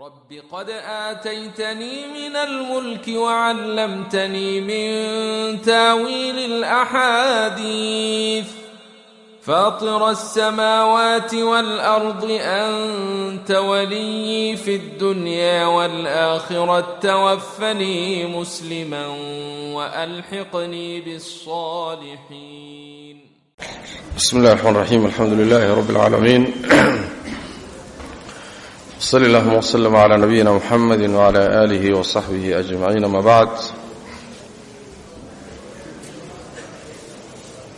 رب قد آتيتني من الملك وعلمتني من تاويل الأحاديث فاطر السماوات والأرض أنت ولي في الدنيا والآخرة توفني مسلما وألحقني بالصالحين بسم الله الرحمن الرحيم الحمد لله رب العالمين صلى اللهم وسلم على نبينا محمد وعلى آله وصحبه أجمعين ما بعد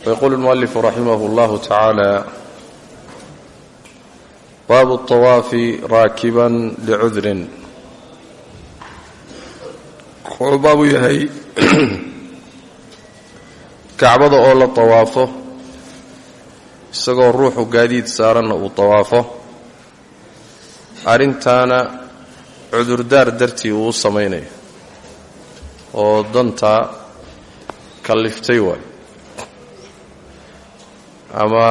ويقول المؤلف رحمه الله تعالى باب الطواف راكبا لعذر wuxuu baabu yahay kacbada oo la tawaafo isagoo ruuxu gaadiid saaranna uu tawaafo arrintaana cudurdaar dartii uu u samaynayo oo dantaa kalliftay waay. Ama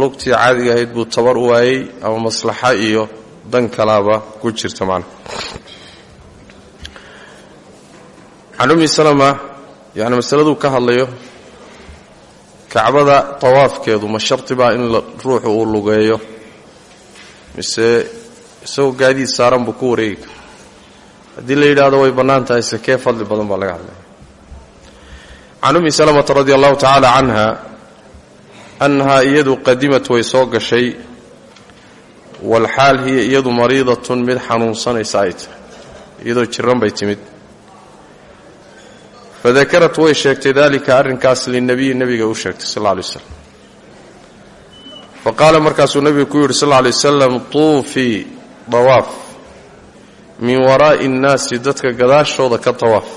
lugtii caadiga ahayd buu tabar u waayey ama maslaxa iyo dan kalaaba ku jirta macna can ummi salama yacni masaladuu ka hadlayo kacbada tawaafkeedu ma sharti baa in ruuxu uu lugeeyo mise isagoo gaadiid saaran buu ku wareegi kara haddii la yidhaahdo way bannaan tahay sekee fadli badan baa laga hadlaya can ummi salamata radi allahu tacaala canha annahaa iyadu qadimat way soo gashay walxaal hiya iyadu mariidatun mid xanuunsanaysa ay tahay iyadoo jiran bay timid. Fadakarat way sheegtay dalika arrinkaas linabiyi nebiga u sheegtay sal lla alay waslam fa qaala markaasuu nebigu ku yidhi sal alay wasalam tuufii dawaaf. Min waraa'i innaasi dadka gadaashooda ka tawaaf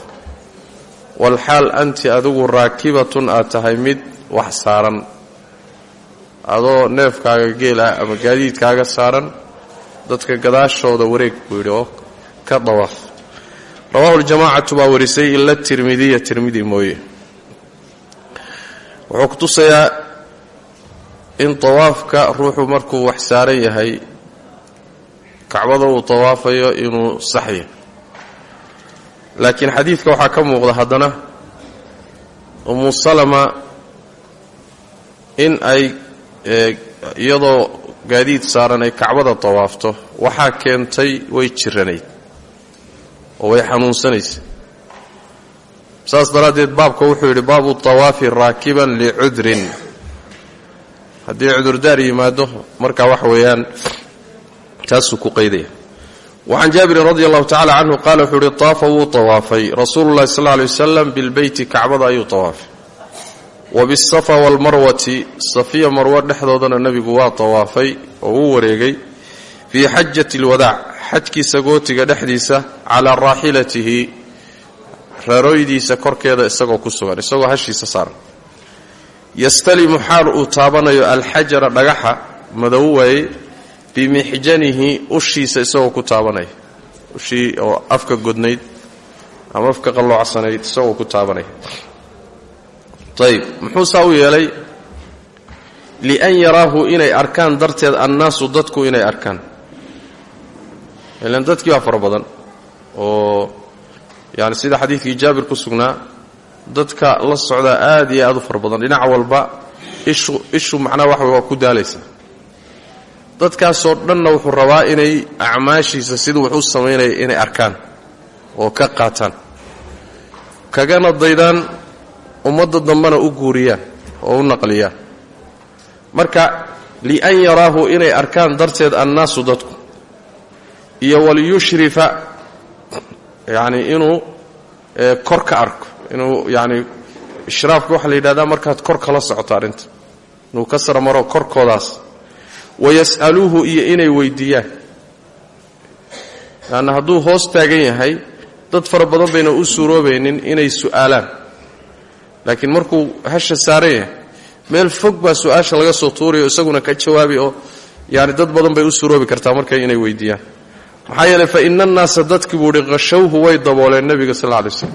walxaal anti adigu raakibatun aad tahay mid wax saaran. Adoo neefkaaga geela ama gaadiidkaaga saaran dadka gadaashooda wareeg buu yidhi oo ka dawaaf. Rawahu ljamaacatu baa warisay ila tirmidiya tirmidi mooye. Wuxuu ku tusayaa in tawaafka ruuxu markuu wax saaran yahay kacbada uu tawaafayo inuu sax yahay laakiin xadiidka waxaa ka muuqda haddana umu salama in ay iyadoo gaadiid saaran ay kacbada tawaafto waxaa keentay way jiranayd oo way xanuunsanaysa. Saas daraaddeed baabka wuxuu yidhi baabu tawaafi raakiban licudrin haddii cudurdaar yimaado markaa waxa weeyaan taasuu ku qaydaya. Wacan jaabirin radi allahu tacala canhu qaala wuxuu yihi taafa wuu tawaafay. Rasuulu llahi sal alay wasalam bilbeyti kacbada ayuu tawaafay. Wa bisafa waalmarwati safiya marwo dhexdoodana nebigu waa tawaafay oo uu wareegay fii xajati alwadaac xajkiisa gootiga dhexdiisa calaa raaxilatihi reerooydiisa korkeeda isagoo ku sugan isagoo hashiisa saaran. Yastalimu xaal uu taabanayo alxajara dhagaxa madow waaye bimixjanihi ushiisa isagoo ku taabanaya ushii oo afka godnayd ama afka qalloocsanayd isagoo ku taabanaya ayb muxuu saa u yeelay? Lian yaraahu inay arkaan darteed annaasu dadku inay arkaan. Ilan dadkii baa fara badan oo yani sida xadiidkii jaabir ku sugnaa dadka la socdaa aad iyo aad u fara badan. Dhinac walba ishu ishu macnaha waxa waa ku daalaysaa dadkaasoo dhanna wuxuu rabaa inay acmaashiisa siduu wax samaynaya inay arkaan oo ka qaataan. Kagana daydaan ummadda dambena u guuriyaan oo u naqliyaan. Marka lian yaraahu inay arkaan darteed annaasu dadku iyo waliyushrifa yani inuu kor ka arko inuu yani ishraafka waxaa la yidhahdaa markaad kor kala socoto arrinta. Inuu ka sara maro korkoodaas wayas'aluuhu iyo inay weydiiyaan. Laanna hadduu hoos taagan yahay dad fara badan bayna u suuroobaynin inay su'aalaan. Laakiin markuu hasha saaran yahay meel fog baa su'aasha laga soo tuurayo isaguna ka jawaabi oo yani dad badan bay u suuroobi kartaa marka inay weydiiyaan. Maxaa yeeley fa ina annaasa dadkii buu ihi qashawhu way dabooleen nebiga sal lla lay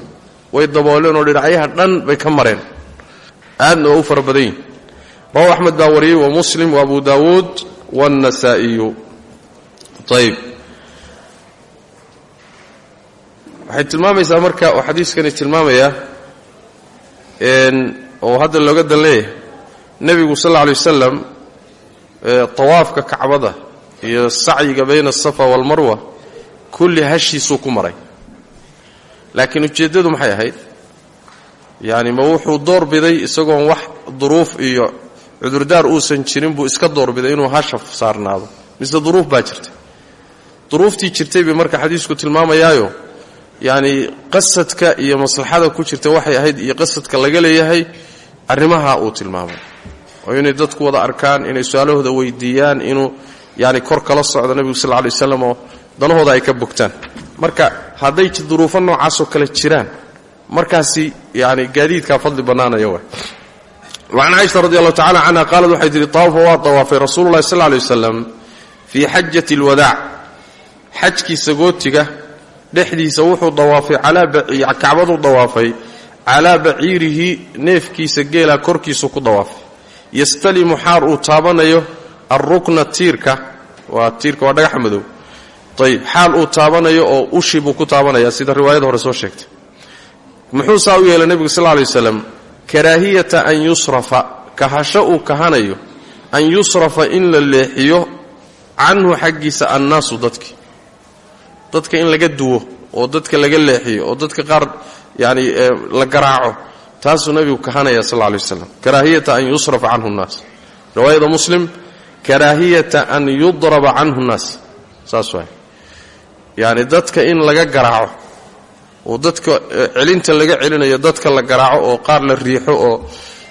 way dabooleen oo dhinacyaha dhan bay ka mareen. Aadna oo u fara badan baa wariyey wa muslim wa abu daawuud waannasaa'iyu ayb waxay tilmaamaysaa marka oo xadiiskani tilmaamayaa oo hadda looga dan leeyahay nebigu sal alla alay wasalam tawaafka kacbada iyo sacyiga bayna asafa waalmarwa kulli hashiisuu ku maray. Laakiin ujeeddadu maxay ahayd? Yacni ma wuxuu doorbiday isagoon wax duruuf iyo cudurdaar uusan jirin buu iska doorbiday inuu hasha saarnaado. Mise duruuf baa jirtay. Duruuftii jirtay bay marka xadiisku tilmaamayaayo. Yacni qasadka iyo maslaxada ku jirta waxay ahayd iyo qasadka laga leeyahay arrimaha uu tilmaamay. Oo inay dadku wada arkaan inay su'aalahooda weydiiyaan inuu yani kor kala socdo nebigu sal lla alay oo danahooda ay ka bogtaan. Marka hadday duruufo noocaasoo kale jiraan markaasi yani gaadiidkaa fadli bannaanaya wa wacan caaisha radi allahu tacala canha qaalad waxay tihi tawaafa waa tawaafay rasuulu llahi sal lla alay wasalam fii xajati alwadaac xajkii sagootiga dhexdiisa wuxuu dawaafay kacbaduu dawaafay calaa baciirihi neefkiisa geela korkiisu ku dawaafay yastalimu xaar uu taabanayo alrukna tiirka waa tiirka waa dhagaxa madow ayib xaal uu taabanayo oo ushi buu ku taabanaya sida riwaayada hore soo sheegtay muxuu saa lay waslam karaahiyata an yusrafa kahasho uu kahanayo an yusrafa in la leexiyo canhu xaggiisa annaasu dadki. Dadka in laga duwo oo dadka laga leexiyo oo dadka qaar yani la garaaco taasuu nebigu kahanaya sal lay waslam karaahiyata an yusrafa canhu nnaas. Riwaayada muslim karaahiyata an yudraba canhu nnaas. Saas waay. Yani dadka in laga garaaco oo dadka celinta laga celinayo dadka la garaaco oo qaar la riixo oo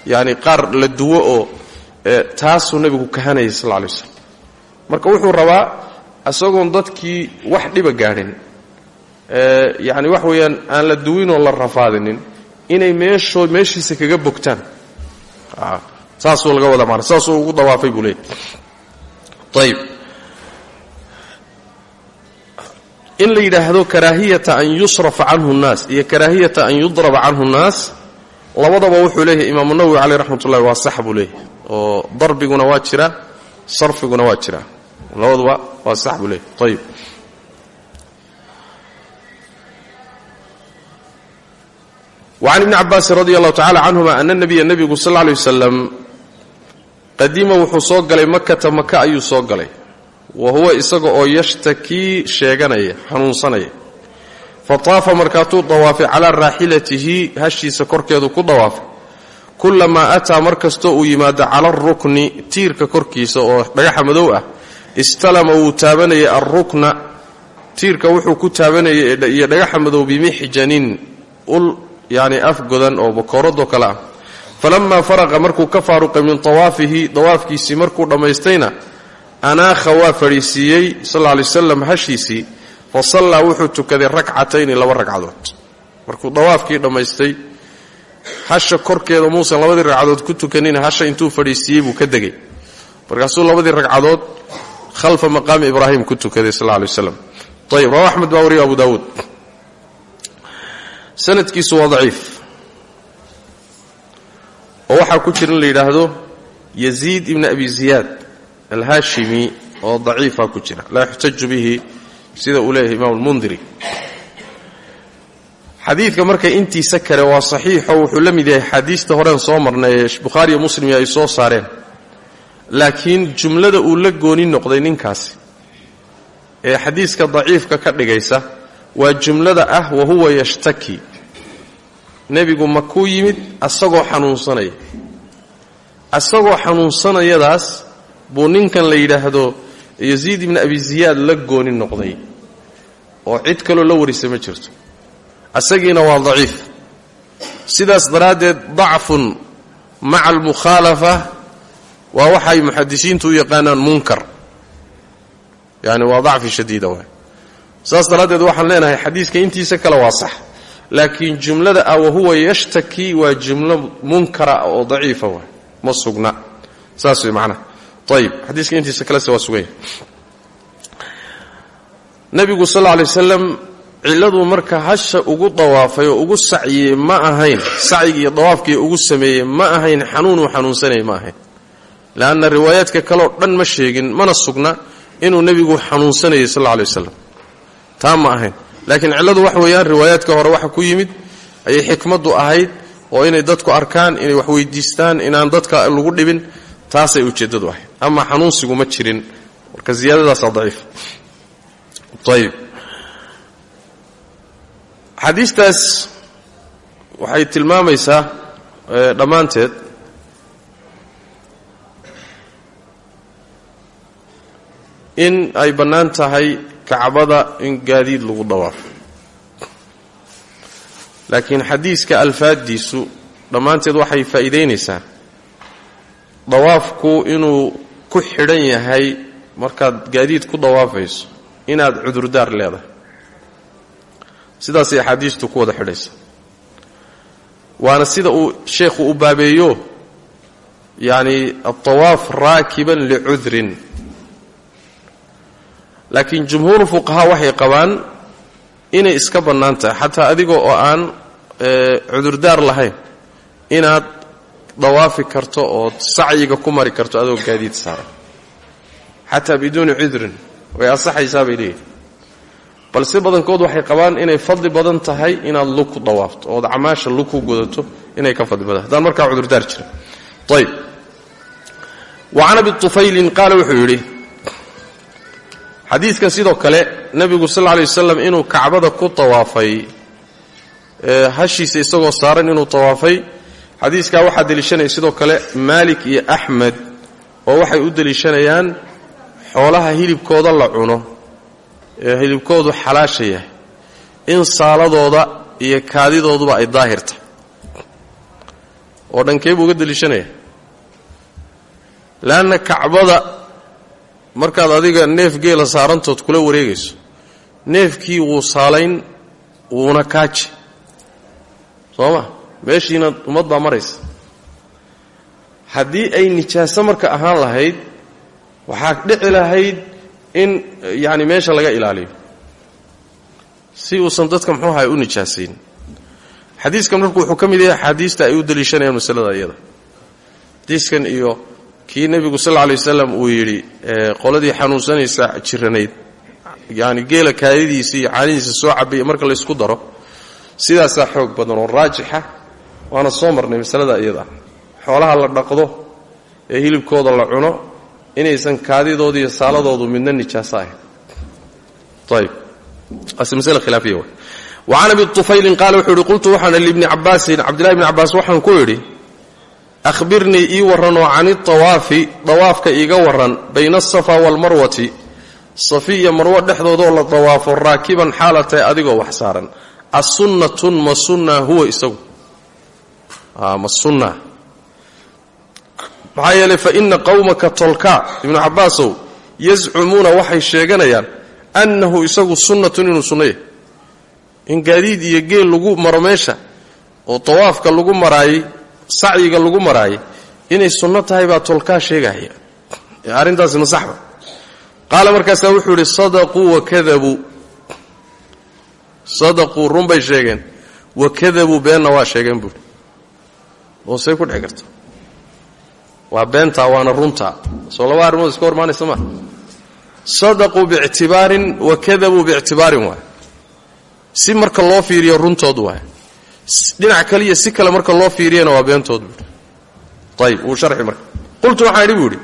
yani qaar la duwo oo taasuu nebigu kahanayay sal lay waslam marka wuxuu rabaa isagoon dadkii wax dhiba gaadhin yani wax weeyaan aan la duwinoo la rafaadinin inay meeshoo meeshiisa kaga bogtaan. Saasuu laga wada maana saasuu ugu dawaafay buu leeyay ayib in la yidhaahdo karaahiyata an yusrafa canhu nnaas iyo karaahiyata an yudraba canhu nnaas labadaba wuxuu leeyahay imaamu nawowi caleyh raxmat ullahi waa sax buu leeyahay oo darbiguna waa jira sarfiguna waa jira. Labaduba waa sax buu leeyahay. Ayib wacan ibni cabaasin radi allahu tacala canhuma ana nabiya nebigu sal lay wasalam qadima wuxuu soo galay makata maka ayuu soo galay wa huwa isaga oo yashtakii sheeganaya xanuunsanaya. Fa taafa markaatuu dawaafay calaa raaxilatihi hashiisa korkeedu ku dawaafay. Kulamaa ataa mar kastoo uu yimaado cala arukni tiirka korkiisa oo dhagaxa madow ah istalama wuu taabanayay alrukna tiirka wuxuu ku taabanayay iyo dhagaxa madow bimixjanin ul yani afgodan oo bakooradoo kale ah. Falamaa faraqa markuu ka faaruqay min awaafihi dawaafkiisii markuu dhammaystayna anaakha waa fadhiisiiyey sal lla lay slam hashiisii fa sallaa wuxuu tukaday rakcatayni laba ragcadood markuu dawaafkii dhammaystay hasha korkeeda muusan labadii ragcadood ku tukanin hasha intuu fadhiisiiyey buu ka degay. Markaasuu labadii ragcadood khalfa maqaami ibraahim ku tukaday sal lla lay waslam ayib rawa axmed baa wariyo abu daawuud. Sanadkiisu waa daciif. Oo waxaa ku jira in la yidhaahdo yaziid ibni abi ziyaad alhaashimi oo daciifa ku jira. Laa yuxtaju bihi sida uu leeyahay imaam lmundiri xadiidka marka intiisa kale waa saxiixo wuxuu la mid yahay xadiista horeen soo marnay bukhaariyo muslim ay soo saareen. Laakiin jumlada uu la gooni noqday ninkaasi ee xadiiska daciifka ka dhigaysa waa jumlada ah wahuwa yashtaki. Nebigu ma kuu yimid asagoo xanuunsanaya. Asagoo xanuunsanayadaas buu ninkan la yidhaahdo yaziid ibni abi ziyaad la gooni noqday. Oo cid kaloo la warisa ma jirto. Asagiina waa daciif. Sidaas daraaddeed dacfun maca almukhaalafa waa waxay muxadisiintu u yaqaanaan munkar. Yani waa dacfi shadiida waay. Saas daraaddeed waxaan leenahay xadiiska intiisa kale waa sax. Laakiin jumlada ah wahuwa yashtaki waa jumlo munkara oo daciifa waay. Ma sugna. Saas way macnaha ayib xadiiska intiisa kalese waa suganya nebigu sal lla lay waslam cilladuu marka hasha ugu dawaafay oo ugu sacyiyey ma ahayn sacyigi iyo dawaafkii ugu sameeyey ma ahayn xanuunuu xanuunsanayay ma ahayn. Leanna riwaayaadka kaleo dhan ma sheegin mana sugna inuu nebigu xanuunsanayay sal alla lay waslam taa ma ahayn. Laakiin cilladu wax weeyaan riwaayaadka hore waxa ku yimid ayay xikmaddu ahayd oo inay dadku arkaan inay wax weydiistaan inaan dadka lagu dhibin taasay ujeeddadu ahayd. Ama xanuunsigu ma jirin. Marka ziyaadadaasaa daciif. Ayib xadiistaas waxay tilmaamaysaa dhammaanteed. In ay bannaan tahay kacbada in gaadiid lagu dawaafo laakiin xadiiska alfaaddiisu dhammaanteed waxay faa'iidaynaysaa dawaafku inuu ku xidhan yahay markaad gaadiid ku dawaafayso inaad cudurdaar leedahay. Sidaasay axaadiistu ku wada xidhaysa. Waana sida uu sheekhu u baabeeyo yacni altawaaf raakiban licudrin laakiin jumhuuru fuqahaa waxay qabaan inay iska bannaan tahay xataa adiga oo aan cudurdaar lahayn inaad dawaafi karto ood sacyiga ku mari karto adoo gaadiid saaran xataa biduuni cudrin way asaxaysaa bay balse badankood waxay qabaan inay fadli badan tahay inaad lug ku dawaafto ood camaasha lug ku godato inay ka fadli badan. Haddaan markaa cudurdaar jirin. Ayb wa can abi tufaylin wuxuu yidhi xadiidkan sidoo kale nebigu sal lla lay wasalam inuu kacbada ku tawaafay hashiisa isagoo saaran inuu tawaafay xadiiskaa waxaa deliishanaya sidoo kale maalik iyo axmed oo waxay u deliishanayaan xoolaha hilibkooda la cuno ee hilibkoodu xalaasha yahay in saaladooda iyo kaadidooduba ay daahirta. Oo dhankee buu uga deliishanaya? Leanna kacbada markaad adiga neef geela saarantood kula wareegayso neefkii wuu saalayn wuuna kaaji. Soo ma meeshiina ummad baa maraysa. Haddii ay nijaaso marka ahaan lahayd waxaa dhici lahayd in yacni meesha laga ilaaliyo. Si uusan dadka muxuu ahay u nijaasayn. Xadiiskan marku wuxuu ka yahay axaadiista ay u deliishanayaan masalada iyada. Xadiiskan iyo kii nebigu sal lla lay wasalam uu yidhi qoladii xanuunsanaysa jiranayd. Yani geela kaadidiisa iyo soo cabaya marka laysku daro. Sidaasaa xoog badan oo raajixa waana soo marnay masalada iyada. Xoolaha la dhaqdo ee hilibkooda la cuno inaysan kaadidooda iyo saaladoodu midna nijaaso ahayn. Can abi tufaylin qaala wuxuu yidhi qultu waxaan libni cabaasin cabdillahi bni cabbaas waxaan ku idhi ahbirnii ii warranoo can itawaafi dawaafka iiga warran bayna asafa waalmarwati safi iyo marwo dhexdoodoo la dawaafo raakiban xaalatay adigoo wax saaran. Asunnatun ma sunna huwa isagu ma sunna maxaa yeelay fa ina qowmaka tolka ibnu cabbaasow yazcumuuna waxay sheeganayaan annahu isagu sunnatun inuu sunnaya in gaadiid iyo geel lagu maro meesha oo tawaafka lagu maraayey sacyiga lagu maraayay inay sunno tahay baa tolkaa sheegahaya arrintaasi ma saxba qaala markaasaa wuxuu yidhi sadaquu wakadabuu sadaquu run bay sheegeen. Wakadabuu beenna waa sheegeen buuri oo say ku dhex karta waa beentaa waana runtaa soo laba arrimood iska hormaanaysa maa sadaquu biictibaarin wakadabuu biictibaarin waay. Si marka loo fiiriyo runtood waay. Dhinac kaliya si kale marka loo fiiriyana waa beentood buui ayib sharxi marka. Qultu waxaan idhi buu idhi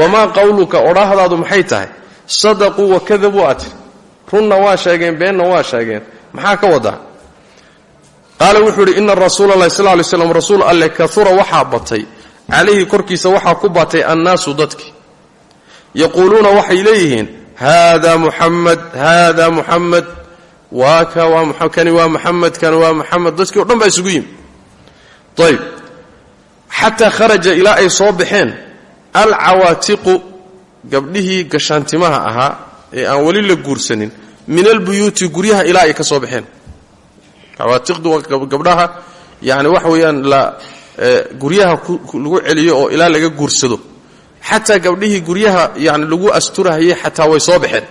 wamaa qawluka odhaahdaadu maxay tahay? Sadaquu wakadabuu aad. Tiri runna waa sheegeen beenna waa sheegeen. Maxaa ka wadaa qaala wuxuu idhi ina rasuula allahi sal lay slam rasuul alle kaura waxaa batay. Calayhi korkiisa waxaa ku batay annaasu dadki. Yaquuluuna waxay leeyihiin haada muxamed haada muxamed waa ka waa kani waa muxamed kani waa muxamed dadkii o dhan baa isugu yimi. Ayb xataa kharaja ilaa ay soo baxeen alcawaatiqu gabdhihii gashaantimaha ahaa ee aan weli la guursanin min albuyuuti guryaha ilaa ay ka soo baxeen cawaatiqdu waa gabdhaha yani waxa weeyaan la guryaha lagu celiyo oo ilaa laga guursado. Xataa gabdhihii guryaha yani lagu asturahayay xataa way soo baxeen.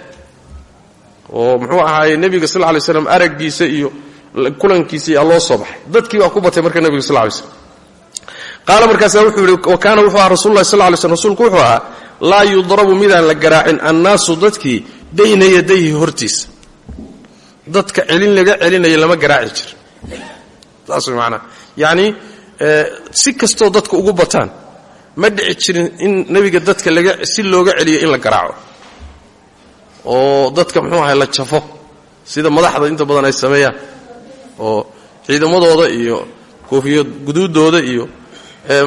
Oo muxuu ahaaye nebiga sal lay slam araggiisa iyo kulankiisa yaa loo soo baxay. Dadkii baa ku batay marka nebiga sal lay slm qaala markaasa wuxuu yihi wa kaana wuxuu ahaa rasul lahi sal rasuulku wuxuu ahaa laa yudrabu midaan la garaacin annaasu dadkii bayna yadayhi hortiisa dadka celin laga celinaya lama garaaci jir. Saas way maanaa yacni si kastoo dadka ugu bataan ma dhici jirin in nebiga dadka laga si looga celiyo in la garaaco. Oo dadka muxuu ahay la jafo. Sida madaxda inta badan ay sameeyaan. Oo ciidamadooda iyo koofiyo guduudooda iyo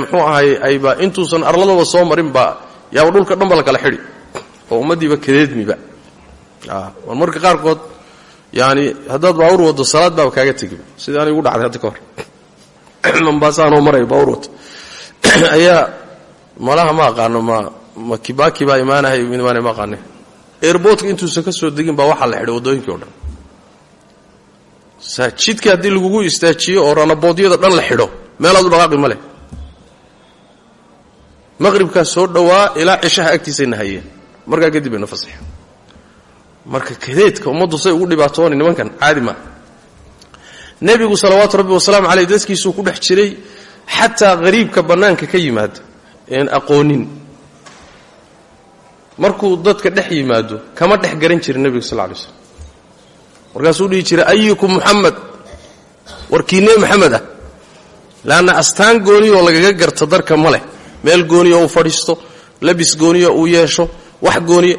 muxuu ahay ayba intuusan arladooda soo marin baa yaaba dhulka dhanba la kala xidhi. Oo ummaddiiba kadeedmiba. War marka qaarkood yani haddaad baawur waddo salaad baaba kaaga tegiba sida anay ugu dhacday hadda ka hor. Mombaasaanoo maraya baawur waddo. Ayaa malaha ma aqaano ma ma kibaki baa imaanahay imaanay ma aqaane. Airboortka intuusan ka soo degin baa waxaa la xidhay waddooyinkii o dhan. Jidka haddii lagugu istaajiyo oo ranaboodyada dhan la xidho meelaad u dhaqaaqi ma leh. Maqribkaa soo dhowaa ilaa cishaha agtiisayna hayeen markaa kadib bayna fasaxeen marka kadeedka ummaddu say ugu dhibaatoonay nimankan caadi maa nebigu salawaatu rabbi wasalaamu caleyh dadkiisuu ku dhex jiray xataa qariibka bannaanka ka yimaada een aqoonin. Markuu dadka dhex yimaado kama dhex garan jirin nebiga sal lay slam markaasuu dhihi jiray ayukum muxamed warkiinee maxamed ah. Leanna astaan gooniyoo lagaga garto darka ma leh. Meel gooniya uu fadhiisto labis gooniya uu yeesho wax gooniya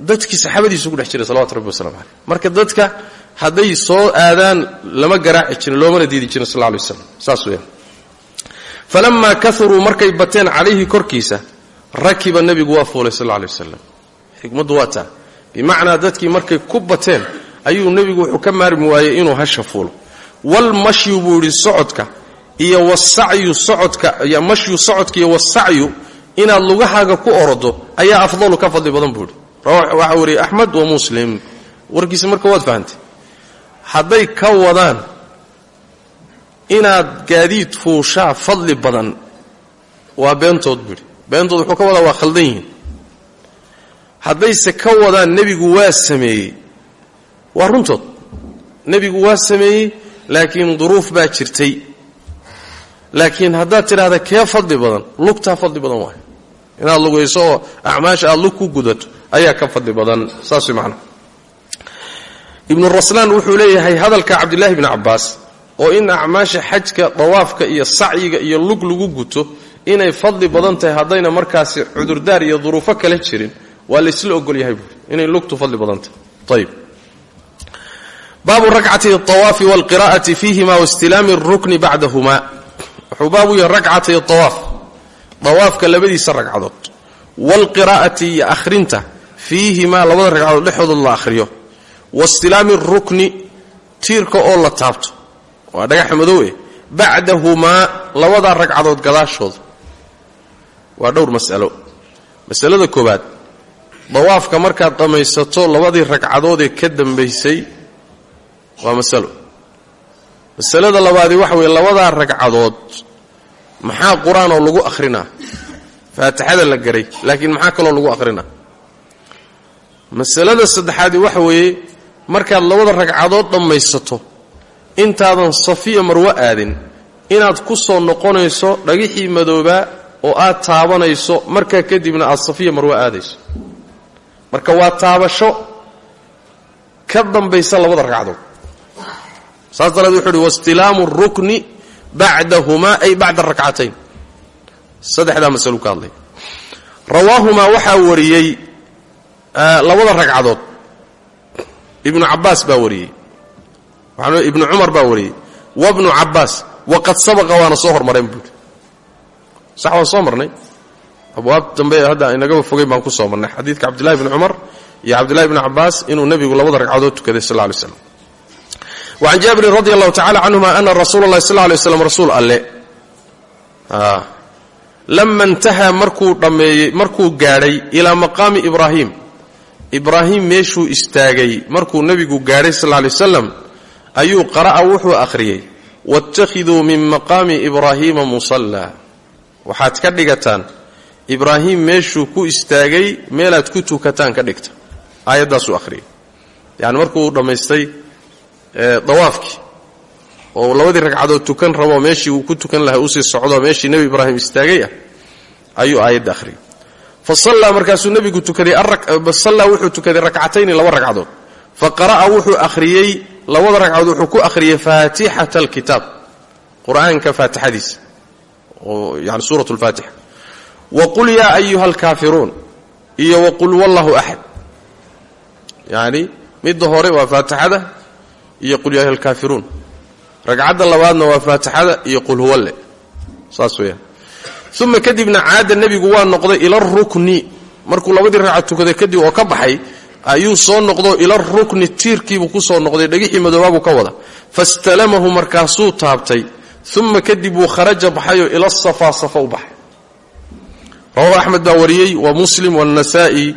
dadkii saxaabadiisu ku dhex jiray salawatu rabbi waslamu caleyh. Marka dadka hadday soo aadaan lama garaaci jirin loomana diidi jirin sal lay waslam saas weyaan falamaa kauruu markay bateen calayhi korkiisa rakiba nebigu waa fuulay sal lay wasalam xikmaddu waa taa. Bimacnaa dadkii markay ku bateen ayuu nebigu wuxuu ka maarmi waayey inuu hasha fuulo. Walmashyu buu yidhi socodka iyo wasacyu socodka mashyu socodka iyo wasacyu inaad lugahaaga ku orodo ayaa afdalu ka fadli badan buu yidhi waxaa wariyey axmed wa muslim. Warkiisa marka waad fahantay hadday ka wadaan inaad gaadiid fuushaa fadli badan waa beentood buu yidhi. Beentood wuxuu ka wadaa waa khaldan yihiin. Haddayse ka wadaan nebigu waa sameeyey waa runtood. Nebigu waa sameeyey laakiin duruuf baa jirtay. Laakiin haddaad tidhaahda kee fadli badan lugtaa fadli badan waay inaad lugayso oo acmaasha aad lug ku gudato ayaa ka fadli badan. Saas macnaa ibnu raslaan wuxuu leeyahay hadalka cabdillaahi bni cabbaas oo in acmaasha xajka dawaafka iyo sacyiga iyo lug lagu guto inay fadli badan tahay haddayna markaasi cudurdaar iyo duruufo kale jirin waa laysla ogol yahay buuri inay lugtu fadli badan tahay. Ayb baabu rakcatay alawaafi walqira'ati fiihima waistilaami alrukni bacdahuma wuxuu baabu yahay rakcatay awaaf dawaafka labadiisa ragcadood. Waalqiraa'ati iyo akhrinta fiihimaa labada ragcadood dhexdooda la akhriyo. Waistilaami alrukni tiirka oo la taabto. Waa dhagaxa madow eh. Bacdahumaa labadaa ragcadood gadaashooda. Waa dhowr mas'alo. Masalada koowaad dawaafka markaad dhammaysato labadii ragcadoodee ka dambaysay waa masalo. Masalada labaadi waxa weeye labadaa ragcadood maxaa qur'aan oo lagu akhrinaa? Faatixada la garay laakiin maxaa kaloo lagu akhrinaa masalada saddexaadi waxa weeye markaad labada ragcadood dhammaysato intaadan safiya marwo aadin inaad ku soo noqonayso dhagixii madoobaa oo aad taabanayso markaa kadibna aad safiya marwo aadayso. Marka waa taabasho ka dambaysa labada ragcadood. Saas daraad wuxu uhi wastilaamu rukni bacdahumaa ay bacda rakcatayn saddexdaa masalu ka hadlay. Rawaahumaa waxaa wariyey labada ragcadood. Ibnu cabbaas baa wariyey. Ibnu cumar baa wariyey. Wabnu cabbaas waqad sabaqa waana soo hormareen buuri sax waan abwaab dambe hadda inagaba fogeyn baan ku soo xadiidka cabdillahi bni cumar iyo cabdillahi bni cabbaas inuu nebigu labada ragcadood tukaday sal lay slam wacan jaabirin radi allahu tacala canhuma ana rasuula allahi sal lay slam rasuul alle. Lama intahaa markuu dhammeeyey markuu gaadhay ilaa maqaami ibraahim ibraahim meeshuu istaagay markuu nebigu gaadhay sal lay wasalam ayuu qara'a wuxuu akhriyey waاttakhiduu min maqaami ibraahiima musallaa waxaad ka dhigataan ibraahim meeshuu ku istaagay meelaad ku tukataan ka dhigta. Aayaddaasuu akhriyey yani markuu dhammaystay dawaafkii oo labadii ragcadood tukan rabo meeshii uu ku tukan lahaa u sii socdo meeshii nebi ibraahim istaagay ah ayuu aayadda akhriyay fa sallaa markaasuu nebigu tukaday sallaa wuxuu tukaday rakcatayni laba ragcadood. Fa qara'a wuxuu akhriyey labada ragcadood wuxuu ku akhriyey faatixata alkitaab. Qur'aanka faatixadiisa. Oo yani suurat lfaatixa wa qul yaa ayuha alkaafiruun iyo wa qul wallahu axad yacni midda hore waa faatixada iyo qul yaa ayuha alkaafiruun ragcadda labaadna waa faatixada iyo qul huwalle saas weeyaan uma kadibna caada nebigu waa noqday ila rukni. Markuu labadii raaca tukaday kadib oo ka baxay ayuu soo noqdo ila rukni tiirkiibuu ku soo noqday dhagixii madoobaabuu ka wada. Fastalamahu markaasuu taabtay. Uma kadib wuu kharaja baxayoo ila safa safa u baxay. Rawahu axmed baa wariyey wa muslim wاnnasa'i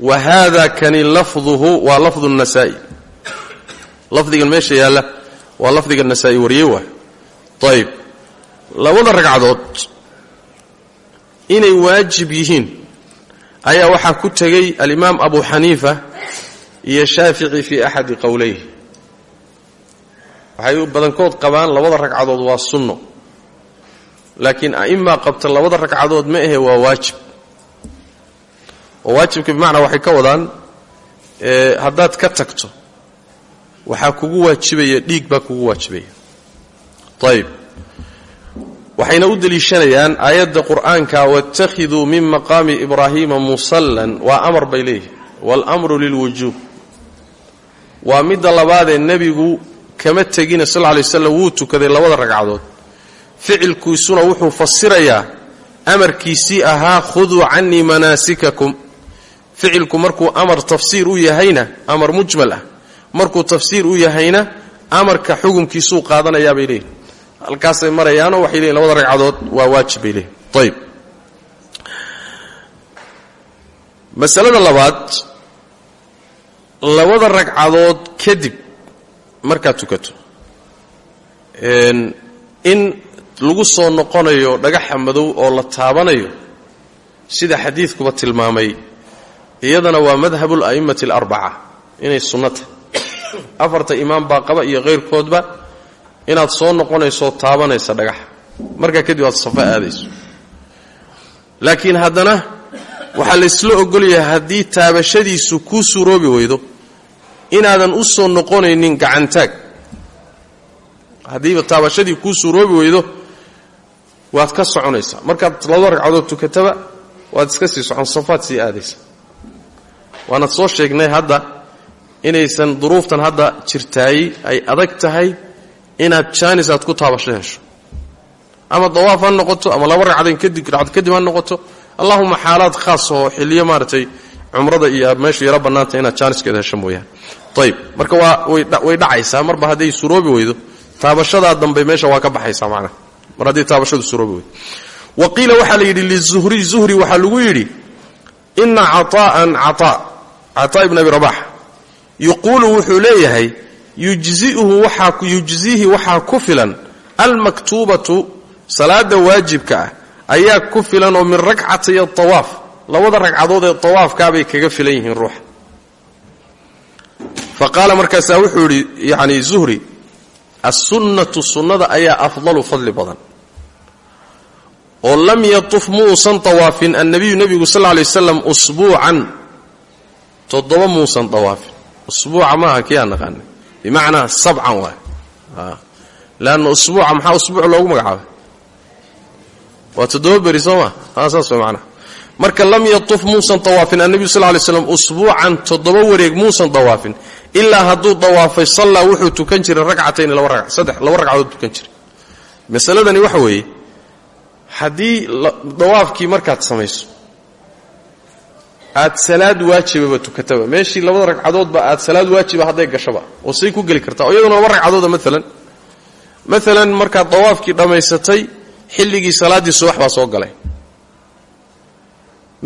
wa hada kani lafduhu waa lafdu nasa'i lafdigan meesha yaalla waa lafdiga nasa'i wariyey waay. Ayb labada ragcadood inay waajib yihiin. Ayaa waxaa ku tegey alimaam abu xaniifa iyo shaafici fii axadi qowleyh waxay badankood qabaan labada ragcadood waa sunno. Laakiin a'immaa qabta labada ragcadood ma ahe waa waajib. Oo waajibka bimacnaa waxay ka wadaan haddaad ka tagto waxaa kugu waajibaya dhiig baa kugu waajibaya. Ayb waxayna u deliishanayaan aayadda qur'aanka waاtakhiduu min maqaami ibraahiima musallan. Waa amar bay leeyihi waalamru lilwujuub waa midda labaadee nebigu kama tegina sal lay slam wuu tukaday labada ragcadood. Ficilkiisuna wuxuu fasirayaa amarkiisii ahaa khuduu canii manaasikakum. Ficilku markuu amar tafsiir u yahayna amar mujmal ah. Markuu tafsiir u yahayna amarka xukumkiisuu qaadanayaa bay leeyihi halkaasay marayaanoo waxay leeyihiin labada ragcadood waa waajib bay leeyihiin ayb masalada labaad labada ragcadood kadib markaad tukato in lagu soo noqonayo dhagaxa madow oo la taabanayo sida xadiidkuba tilmaamay iyadana waa madhabul a'immati alarbaca inay sunno tahay afarta imaam baa qaba iyo kayrkoodba inaad soo noqonayso taabanaysa dhagaxa markaa kadib aad safa aadayso. Laakiin haddana waxaa laysla ogolyahay haddii taabashadiisu kuu suuroobi weydo inaadan u soo noqonaynin gacantaag. Haddiiba taabashadii kuu suuroobi weydo waad ka soconaysaa. Markaad labada ragcadood tukataba waad iska sii socon safaad sii aadaysa. Waanaad soo sheegnay hadda inaysan duruuftan hadda jirtaayey ay adag tahay inaad jaanis aad ku taabasho hesho ama dawaaf ha noqoto ama laba ragcadayn kadib ragcad kadib ha noqoto allahuma xaalaad khaas oo xilliyo maaragtay cumrada iyo meeshu yaro bannaanta inaad jaaniskeeda hesho mooyaane ayb marka waa way dhacaysaa marba hadday suroobi weydo taabashadaa dambe meesha waa ka baxaysaa macnaha mar haddii taabashadu suroobi weydo wa qiila waxaa la yidhi lizuhri zuhri waxaa lagu yidhi ina caطaa'an caطaa caطaa ibn abi rabax yuquulu wuxuu leeyahay yujziuhu waxaa yujziihi waxaa ku filan. Almaktuubatu salaada waajibka ah ayaa ku filan oo min rakcatay awaaf labada ragcadood ee tawaafkaabay kaga filan yihiin ruuxa fa qaala markaasaa wuxuu yidhi yani zuhri assunnatu sunnada ayaa afdalu fadli badan. Oo lam yatuf muusan tawaafin annabiyu nebigu sal lay waslam usbuucan. Toddoba muusan tawaafin. Usbuuca maaha kii aan naqaanay bimacnaa sabcan waay. Leanna usbuuca maxaa usbuuc loogu magacaabay? Waa toddoba beri soo maa aa saas way macnaha marka lam yatuf muusan tawaafin annabiyu sal lay slam usbuucan toddoba wareeg muusan tawaafin ilaa hadduu dawaafay sallaa wuxuu tukan jiray ragcatayn laba ragc saddex laba ragcadood tukan jiray. Masaladani waxa weeye haddii dawaafkii markaad samayso aad salaad waajibaba tukataba. Meeshii labada ragcadoodba aad salaad waajiba hadday gashaba oo say ku geli kartaa. Oo iyaduna laba ragcadooda maalan maalan markaad dawaafkii dhammaysatay xilligii salaaddii subax baa soo galay.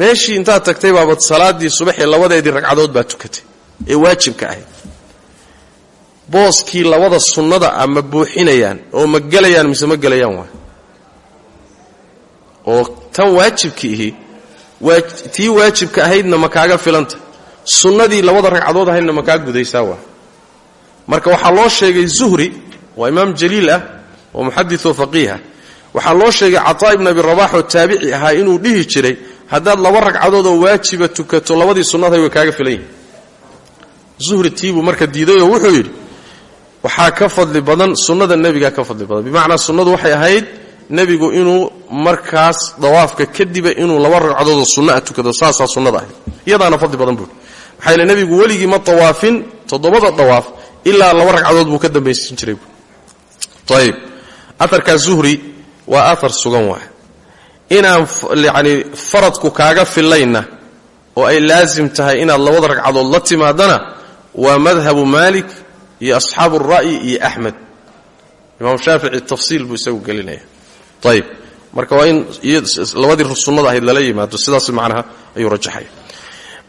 Meeshii intaad tagtay baabad salaaddii subax ee labadeedii ragcadood baa tukatay ee waajibka ahayd. Booskii labada sunnada ah ma buuxinayaan oo ma gelayaan mise ma gelayaan waay oo tan waajibka ihi tii waajibka ahaydna ma kaaga filanta. Sunnadii labada ragcadood ahaydna ma kaa gudaysaa waa. Marka waxaa loo sheegay zuhri waa imaam jaliil ah oo muxaditoo faqiiha waxaa loo sheegay cataa ibn abi rabax oo taabici ahaa inuu dhihi jiray haddaad laba ragcadood oo waajiba tukato labadii sunnadahay way kaaga filan yihiin zuhri tiibuu marka diidayoo wuxuu yidhi waxaa ka fadli badan sunnada nebigaa ka fadli badan. Bimacnaa sunnadu waxay ahayd nebigu inuu markaas dawaafka kadiba inuu laba ragcadoodoo sunna a tukado saasaa sunnada ahayd. Iyadaana fadli badan buui maxaa yaele nebigu weligii ma dawaafin toddobada dawaaf ilaa laba ragcadood buu ka dambaysan jiray ayib aarkaa zuhri waa aar sugan waay. Inaan yacni faradku kaaga filayna oo ay laasim tahay inaad labada ragcadood la timaadana waa madhabu maalik iyo asxaabu ra'yi iyo axmed imaam shaafici tafsiil buu isagu gelinaya ayib marka waa in labadii sunnada ahayd lala yimaado sidaas macnaha ayuu rajaxaya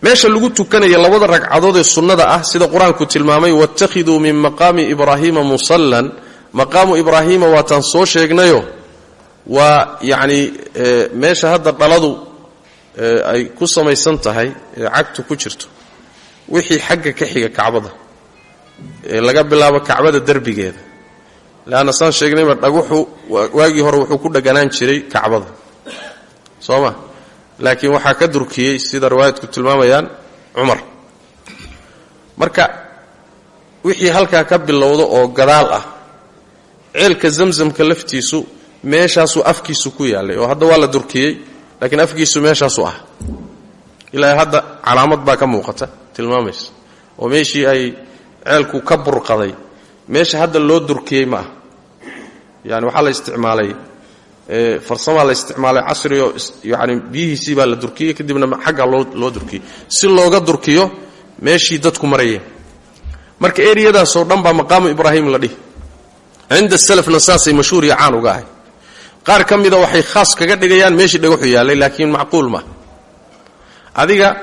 meesha lagu tukanaya labada ragcadood ee sunnada ah sida qur'aanku tilmaamay waاttakhiduu min maqaami ibraahiima musallan. Maqaamu ibraahiima waataan soo sheegnayo waa yacni meesha hadda dhaladu ay ku samaysan tahay ee cagtu ku jirto. Wixii xagga ka xiga kacbada ee laga bilaabo kacbada derbigeeda leanna saan sheegnayba dhaguxu waagii hore wuxuu ku dheganaan jiray kacbada. Soo ma? Laakiin waxaa ka durkiyey sida riwaayadku tilmaamayaan cumar. Marka wixii halkaa ka bilowda oo gadaal ah ceelka zamzamka laftiisu meeshaasuu afkiisu ku yaalay oo hadda waa la durkiyey laakiin afkiisu meeshaasu ah. Ilaa hadda calaamad baa ka muuqata tilmaamaysa. Oo meeshii ay ceelku ka burqaday meesha hadda loo durkiyey ma ah yani waxaa la isticmaalay farsamaa la isticmaalay casrioo yani biyihiisii baa la durkiyey kadibna xaggaa loo durkiyey. Si looga durkiyo meeshii dadku marayeen marka eriyadaasoo dhan baa maqaamu ibraahim la dhihi. Cinda salafna saasay mashhuur iyo caan uga qaar ka waxay khaas kaga dhigayaan meeshii dhagaxu yaallay laakiin macquul ma adiga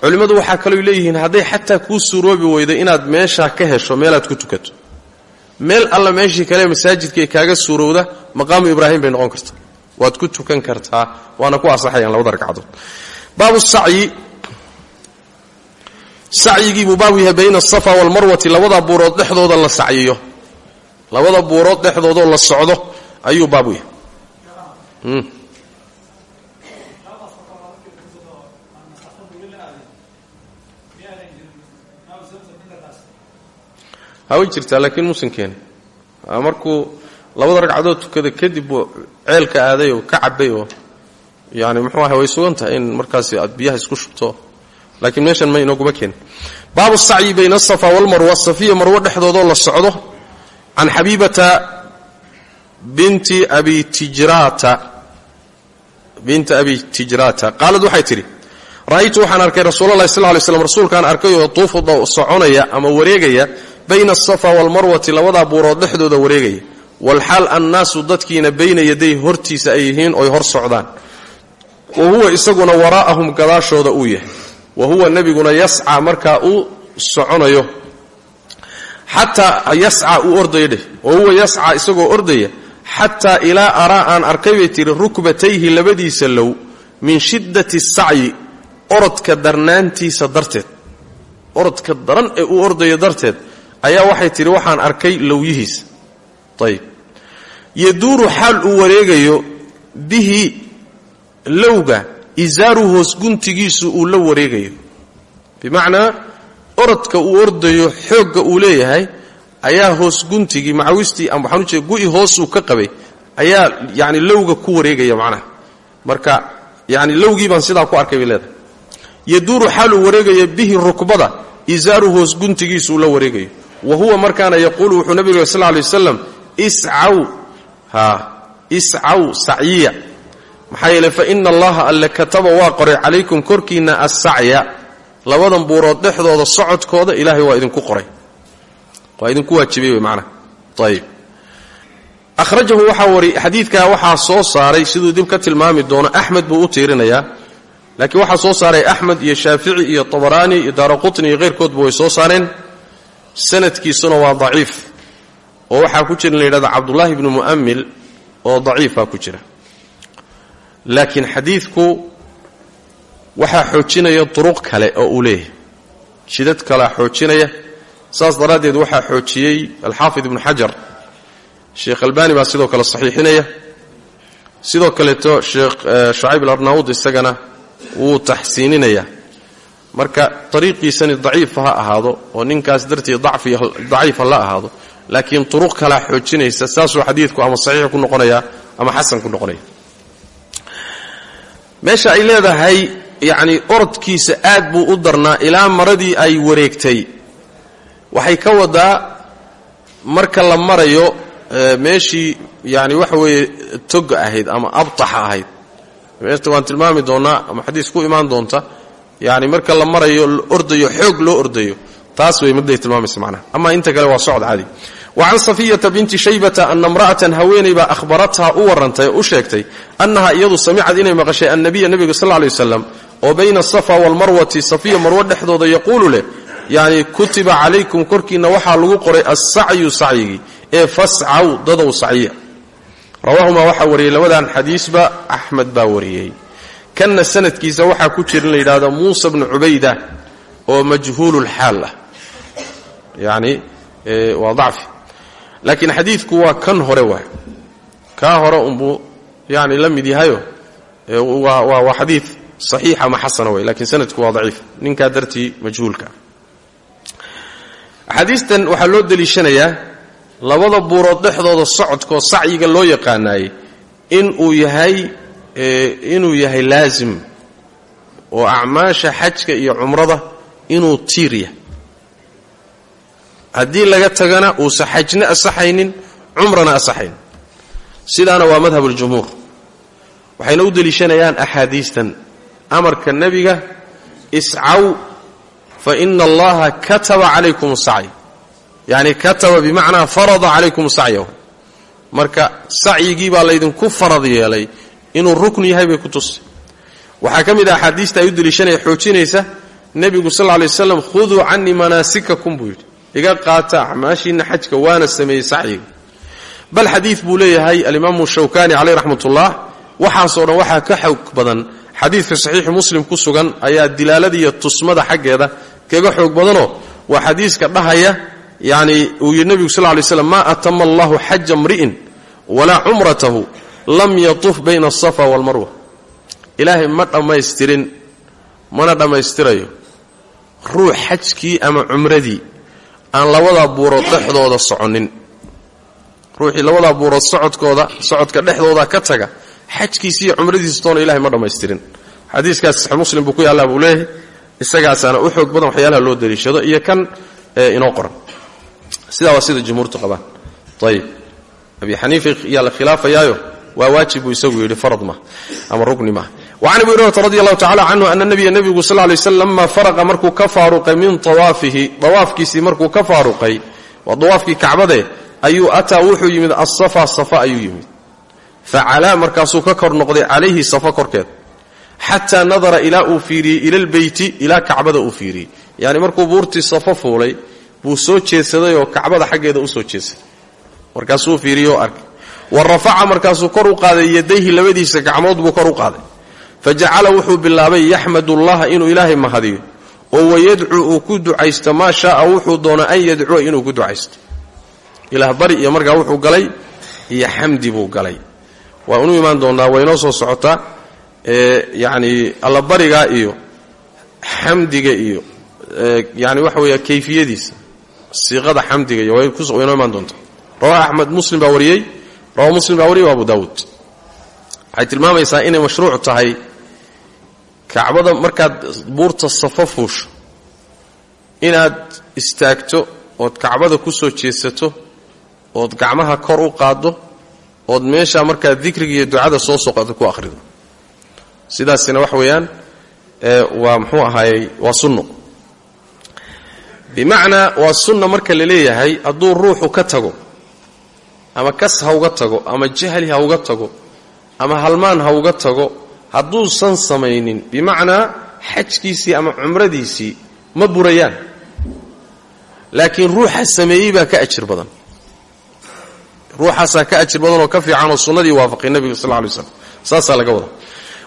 culimmadu waxaa kaloo leeyihiin hadday xataa kuu suuroobi weydo inaad meeshaa ka hesho meelaad ku tukato meel alla meeshii kale masaajidkae kaaga suurowda maqaamu ibraahim bay noqon kartaa. Waad ku tukan kartaa waana ku asaxayaan labada ragcadood baabu sacyi. Sacyigiibuu baabu yahay bayna asafa waalmarwati labada buurood dhexdooda la sacyiyo. Labada buurood dhexdoodoo la socdo ayuu baabu yahay haway jirtaa laakiin muusan keenin markuu labada ragcadood tukada kadib ceelka aaday oo ka cabay oo yani muxuu ahay way sugan tahay in markaasi aad biyaha isku shubto. Laakiin meeshan ma inooguma keenin baabu sacyi bayna asafa walmarwa safiya marwo dhexdoodoo la socdo can xabiibata binti abi tijrata binta abi tijrata qaalad waxay tidhi ra'aytu waxaan arkay rasuulalahi sal lay slam rasuulkaan arkay oo tuufu soconaya ama wareegaya bayna asafa waalmarwati labadaa buurood dhexdooda wareegaya walxaal annaasu dadkiina bayna yaday hortiisa ay yihiin oy hor socdaan. Wa huwa isaguna waraa'ahum gadaashooda uu yahay. Wa huwa nebiguna yascaa markaa uu soconayo. Xataa yascaa uu ordaya dheh. Wa huwa yascaa isagoo ordaya xataa ilaa araa aan arkay bay tihi rukbatayhi labadiisa low min shiddati sacyi orodka darnaantiisa darteed. Orodka daran ee uu ordaya darteed ayaa waxay tidhi waxaan arkay lowyihiisa ayib yaduuru xaal uu wareegayo bihi lowga isaaru hoos guntigiisu uu la wareegayo. Bimacnaa orodka uu ordayo xoogga uu leeyahay ayaa hoos guntigii macawistii ama waxaan ujeeda gu'i hoosuu ka qabay ayaa yani lowga ku wareegaya macnaha. Marka yani lowgii baan sidaa ku arkay bay leedahay. Yaduuru xaal wareegayo bihi rukbada isaaru hoos guntigiisuu la wareegayo wa huwa markaana yaquulu wuxuu nabiga sal lay waslam iscaw. Sacyiya. Maxaa yeele fa ina allaha alle kataba waa qoray calaykum korkiinna assacya. Labadan buurood dhexdooda socodkooda ilaahay waa idinku qoray. Waa idinku waajibay wey macnaha. Ayib akhrajahu waxaa wari xadiidkaa waxaa soo saaray siduu dib ka tilmaami doono axmed buu u tiirinayaa. Laakiin waxaa soo saaray axmed iyo shaafici iyo tabaraani iyo daaraqutni iyo keyrkoodba way soo saareen sanadkiisuna waa daciif oo waxaa ku jira la yidhahda cabdullaahi ibnu mu'amil oo daciifaa ku jira. Laakiin xadiidku waxaa xoojinaya duruq kale oo uu leeyahay. Jidad kalea xoojinaya saas daraaddeed waxaa xoojiyey alxaafid ibnu xajar. Sheekh albani baa sidoo kale saxiixinaya. Sidoo kaleeto sheekh shucayb alarnaawud isagana wuu taxsiininaya marka dariiqiisani daciifa ha ahaado oo ninkaas dartii daciifa la ahaado laakiin turuq kalaa xoojinaysa saasuu xadiidku ama saxiix ku noqonaya ama xasan ku noqonaya. Meesha ay leedahay yacni orodkiisa aad buu u darnaa ilaa maradii ay wareegtay. Waxay ka wadaa marka la marayo meeshii yani waxa weeye toga ahayd ama abtaxa ahayd. Waan tilmaami doonnaa ama xadiis ku imaan doonta yani marka la marayo ordayo xoog loo ordayo taas way midday tilmaamaysa macnaha. Ama inta kale waa socod caadi. Wa can safiyata binti shaybata ana imra'atan haweeney baa akhbarathaa u warrantay oo u sheegtay annaha iyadu samicad inay maqashay annabiya nebiga sal lla lay wasalam oo bayna asafa waalmarwati safiya marwo dhexdooda yaquulu leh yacni kutiba calaykum korkiinna waxaa lagu qoray assacyu sacyigii ee fascaw dadow sacyiya rawaahumaa waxaa wariyey labadan xadiisba axmed baa wariyey kanna sanadkiisa waxaa ku jira in la yidhahdo muusa bnu cubayda oo majhuululxaal ah. Yacni waa dacfi. Laakiin xadiidku waa kan hore waay. Kaa hore unbuu yani la mid yahayo waa xadiid saxiix ama xasana wey lakiin sanadku waa daciif. Ninkaa dartii majhuulka. Axaadiistan waxaa loo deliishanayaa labada buurood dhexdooda socodkoo sacyiga loo yaqaanaayey inuu yahay inuu yahay laasim oo acmaasha xajka iyo cumrada inuu tiir yahay. Haddii laga tagana uusan xajna asaxaynin cumrana asaxaynin sidaana waa madhab اljumhuur waxayna u deliishanayaan axaadiistan. Amarka nebiga iscaw fa ina allaha kataba calaykum sacy yacni kataba bimacnaa farada calaykum sacyahu marka sacyigii baa laydinku farad yeelay inuu rukn yahay bay ku tusay. Waxaa ka mid ah axaadiista ay u deliishanaya xoojinaysa nebigu sal lay waslam khuduu canii manaasikakum buu iga qaata acmaashiinna xajka waana sameeyey sacyiga. Bal xadiid buu leeyahay alimaamu shawkani caleyh raxmatullah waxaasoo dhan waxaa ka xoog badan xadiidka saxiixu muslim ku sugan ayaa dilaaladiiyo tusmada xaggeeda kaga xoog badanoo waa xadiiska dhahaya yani uu yidhi nebigu sal lay slam maa atama allahu xaja mri'in walaa cumratahu lam yatuf bayna asafa waalmarwa ilaahay ma dhammaystirin mana dhammaystirayo. Ruux xajkii ama cumradii aan labadaa buurood dhexdooda soconin. Ruuxii labadaa buurood socodkooda socodka dhexdooda ka taga xajkiisi iyo cumradiisa toona ilahay ma dhammaystirin. Xadiiskaas saxiix muslim buu ku yaallaa buu leeyahay isagaasaana u xoog badan waxyaalaha loo daliishado iyo kan inoo qoran. Sidaa waa sida jumhuurtu qabaan. Ayib abi xaniifa yaa la khilaafayaayo waa waajib buu isagu yidhi farad ma ama rugni maaha wacan abi hurayrata radi allahu tacala canhu ana nabiya nebigu sal lay slam faraqa markuu ka faaruqay min awaafihi dawaafkiisii markuu ka faaruqay waa dawaafkii kacbade ayuu ataa wuxuu yimid asafa safa ayuu yimid. Facalaa markaasuu ka kor noqday calayhi safa korkeed. Xataa nadara ilaa uu ila lbeyti ilaa kacbada uu fiiriyey. Yani markuu buurtii safo fuulay buu soo jeedsaday oo kacbada xaggeeda u soo jeedsaday markaasuu fiiriyey oo arkay wa rafaca markaasuu kor u qaaday yadayhi labadiisa gacmood buu kor u qaaday. Fa jacala wuxuu bilaabay yaxmad ullaha inuu ilaahay mahadiyo oo wayadcuu uu ku ducaysto maa shaaa wuxuu doono an yadcuwa inuu ku ducaysto. Ilaah bari iyo markaa wuxuu galay iyo xamdi buu galay. Waa inu imaan doonnaa waa inoo soo socotaa yani allabarigaa iyo xamdiga iyo yani waxa weeya kayfiyadiisa siiqada xamdiga iyo way inoo imaan doontaa. Rawaha axmed muslim baa wariyey rawa muslim baa wariyey waa abu daawuud waxay tilmaamaysaa inay mashruuc tahay kacbada markaad buurta safo fuusho inaad istaagto ood kacbada ku soo jeedsato ood gacmaha kor u qaaddo ood meeshaa markaa dikriga iyo ducada soo soqota ku akhrido. Sidaasina wax weeyaan waa muxuu ahaayey waa sunno. Bimacnaa waa sunna marka la leeyahay hadduu ruuxu ka tago ama kas ha uga tago ama jahli ha uga tago ama halmaan ha uga tago hadduusan samaynin bimacnaa xajkiisii ama cumradiisii ma burayaan. Laakiin ruuxa sameeyey baa ka ajir badan. Ruuxaasaa ka ajir badanoo ka fiicanoo sunnadii waafaqay nebiga sal lay slam saasaa laga wada.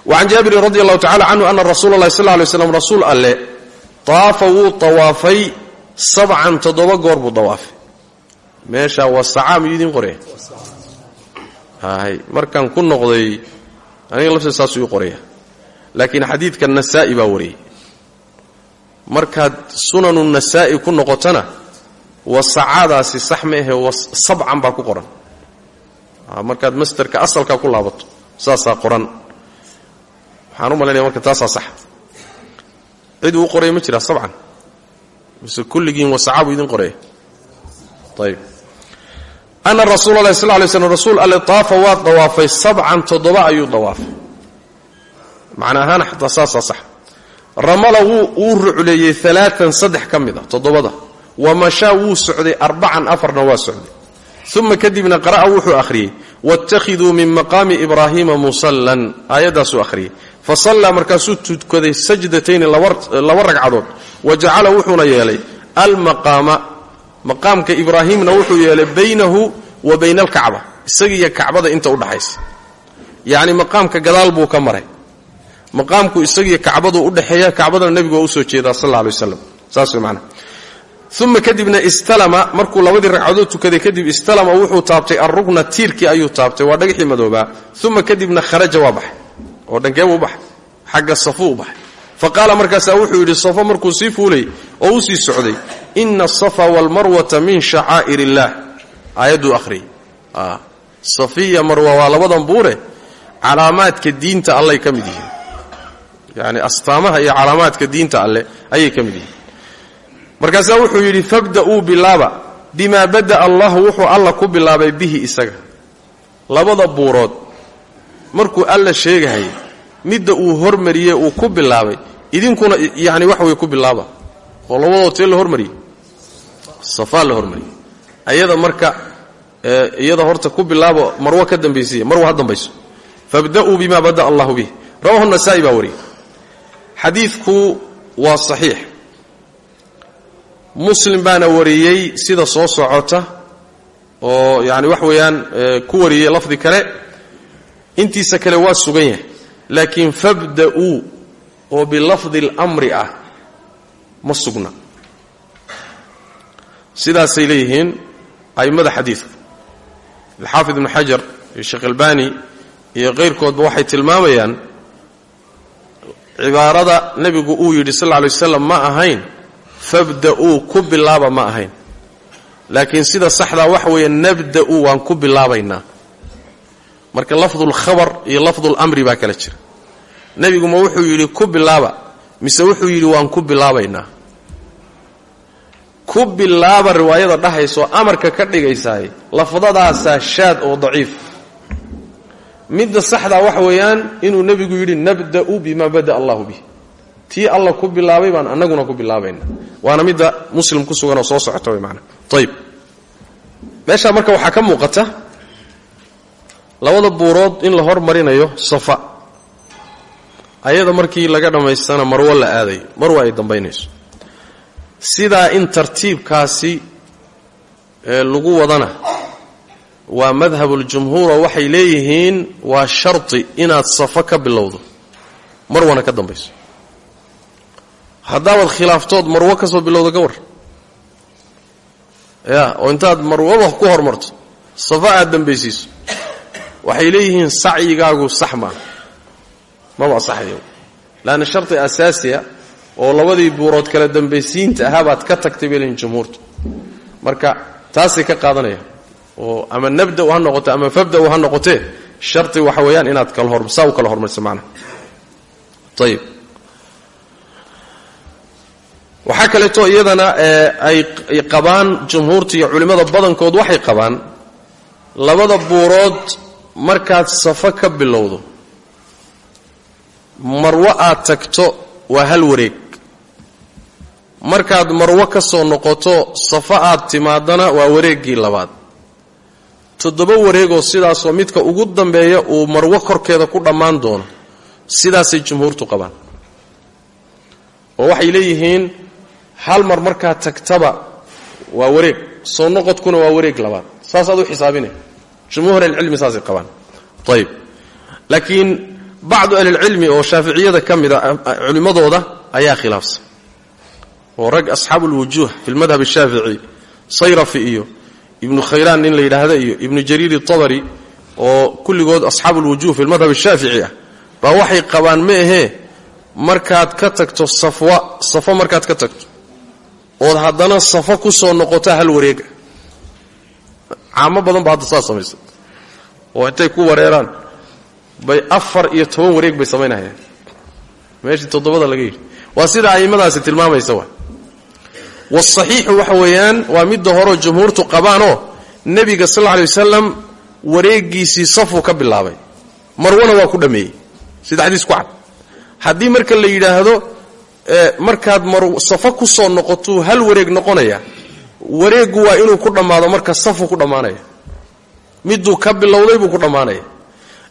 Wacan jaabirin radi allahu tacala canhu ana rasuula allahi sal lay slam rasuul alle daafa wuu dawaafay sabcan toddoba goor buu meeshaa waa sacaa miyuu idiin qoraya markaan ku noqday aniga lafteed saasuu ii qoraya laakiin xadiidka nasaa'i baa wariyey. Markaad sunanu nasaa'i ku noqotana wasacaadaasi sax ma ahe sabcan baa ku qoran. Markaad masterka asalkaa ku laabato saasaa qoran. Waxaan u malaynaya marka taasaa sax. Cid uu qoraya ma jiraa sabcan. Mise kulligiin wasaca idin qoraya ayib ana rasuula lahi sal lay slm rasuul alle taafa waa dawaafay sabcan toddoba ayuu dawaafay macna ahaan xataa saasaa sax ramala wuu rucleeyey alaaan saddex ka mid a toddobada wa mashaa wuu socday arbacan afarna waa socday uma kadibna qara'a wuxuu akhriyey wاttakhiduu min maqaami ibraahiima musallan aayaddaasuu akhriyey fasallaa markaasuu tukaday sajdatayni laba ragcadood wa jacala wuxuuna yeelay almaqaama maqaamka ibraahimna wuxuu yeelay baynahu wa bayna alkacba isagiiyo kacbada inta udhaxaysa yacni maqaamka gadaal buu ka maray. Maqaamku isagiiyo kacbaduu udhexeeya kacbadana nebigu waa u soo jeedaa sal alla alay waslam saas way macana uma kadibna istalama markuu labadii ragcadood tukaday kadib istalama wuxuu taabtay alrukna tiirkii ayuu taabtay waa dhagaxii madoobaa uma kadibna kharaja waa baxay. Oo dhankeebuu u baxay. Xagga safuu u baxay fa qaala markaasaa wuxuu yidhi safo markuu sii fuulay oo u sii socday ina asafa waalmarwata min shacaa'ir illaah aayadduu akhriyay safiya marwa waa labadan buure calaamaadka diinta allay ka mid yihiin. Yacni astaamaha iyo calaamaadka diinta alle ayay ka mid yihiin. Markaasaa wuxuu yidhi fabda'uu bilaaba bimaa bada'a allahu wuxuu alla ku bilaabay bihi isaga. Labada buurood markuu alla sheegahayay midda uu hormariyey uu ku bilaabay. Idinkuna yani wax way ku bilaaba. Oo labadood see la hormariyey safaa la hormariyey ayada marka iyada horta ku bilaabo marwo ka dambaysiya marwa ha dambayso. Fabda'uu bima bada'a allahu bih rawahu nasaa'i baa wariyey. Xadiidku waa saxiix. Muslim baana wariyey sida soo socota oo yani wax weeyaan ku wariyey lafdi kale. Intiisa kale waa sugan yahay laakiin fabda'uu oo bilafdi اlmri ah ma sugna. Sidaasay leeyihiin a'immada xadiidku alxaafid ibnu xajar iyo sheekh albani iyo kayrkoodba waxay tilmaamayaan cibaarada nebigu uu yidhi sal lla lay waslam ma ahayn fabda'uu ku bilaaba ma ahayn. Laakiin sida saxdaa waxa weeye nabda'u waan ku bilaabaynaa. Marka lafdulkhabar iyo lafdulamri baa kala jira nebiguma wuxuu yidhi ku bilaaba. Mise wuxuu yidhi waan ku bilaabaynaa. Ku bilaaba riwaayada dhahaysoo amarka ka dhigaysaay lafdadaasaa shaad oo daciif. Midda saxdaa waxa weeyaan inuu nebigu yidhi nabda'u bima bada'a allahu bih tii alla ku bilaabay baan annaguna ku bilaabayna waana midda muslim ku suganoo soo socota way maanaa ayib meeshaa marka waxaa ka muuqata labada buurood in la hormarinayo safa ayada markii laga dhammaystana marwo la aadayo marwa ay dambaynayso. Sidaa in tartiibkaasi lagu wadana waa madhabuljumhuuroo waxay leeyihiin waa sharti inaad safo ka bilowdo. Marwana ka dambayso. Haddaabaad khilaaftood marwo ka soo bilowdo ka war. Ya oo intaad marwaba ku hormarto safa aad dambaysiiso. Waxay leeyihiin sacyigaagu sax maba asaxayo laanna sharti asaasiya oo labadii buurood kala dambaysiinta ahaabaad ka tagtay bay jumhuurtu. Marka taasay ka qaadanayaan oo ama nabda'u ha noqote ama fabda'u ha noqotee sharti waxa weeyaan inaad saa u kala hormarso macnaha ayib waxaa kaleeto iyadana ay qabaan jumhuurta iyo culimmada badankood waxay qabaan labada buurood markaad safo ka bilowdo marwo aad tagto waa hal wareeg. Markaad marwo ka soo noqoto safo aad timaadana waa wareeggii labaad. Toddoba wareegoo sidaasoo midka ugu dambeeya uu marwo korkeeda ku dhammaan doono sidaasay jumhuurtu qabaan. Oo waxay leeyihiin hal mar markaad tagtaba waa wareeg soo noqodkuna waa wareeg labaad. Saasaad u xisaabinay jumhuur ahlicilmi saasay qabaan. Ayib laakiin bacdu ahlilcilmi oo shaaficiyada ka mida culimmadooda ayaa khilaafsan. Oo rag asxaabu ulwujuuh fi lmadhab ashaafici sayrafi iyo ibnu khayraan nin la yidhaahda iyo ibnu jariir itabari oo kulligood asxaabu ulwujuh fi lmadhab ashaafici ah. Baa waxay qabaan ma ahee markaad ka tagto safwa safo markaad ka tagto ood haddana safo ku soo noqota hal wareega. Caamo badan intay ku bay afar iyo toban wareeg bay samaynayaan meeshii toddobada laga yidhi. Waa sida a'immadaasi tilmaamaysa wa waasaxiixu waxa weeyaan waa midda horeo jumhuurtu qabaanoo nebiga sal alla alay wasalam wareegiisii safuu ka bilaabay. Marwana waa ku dhammeeyey sida xadiis ku cad. Haddii marka la yidhaahdo markaad mar safo ku soo noqotuu hal wareeg noqonaya wareeggu waa inuu ku dhammaado marka safuu ku dhammaanaya. Miduu ka bilowday buu ku dhammaanaya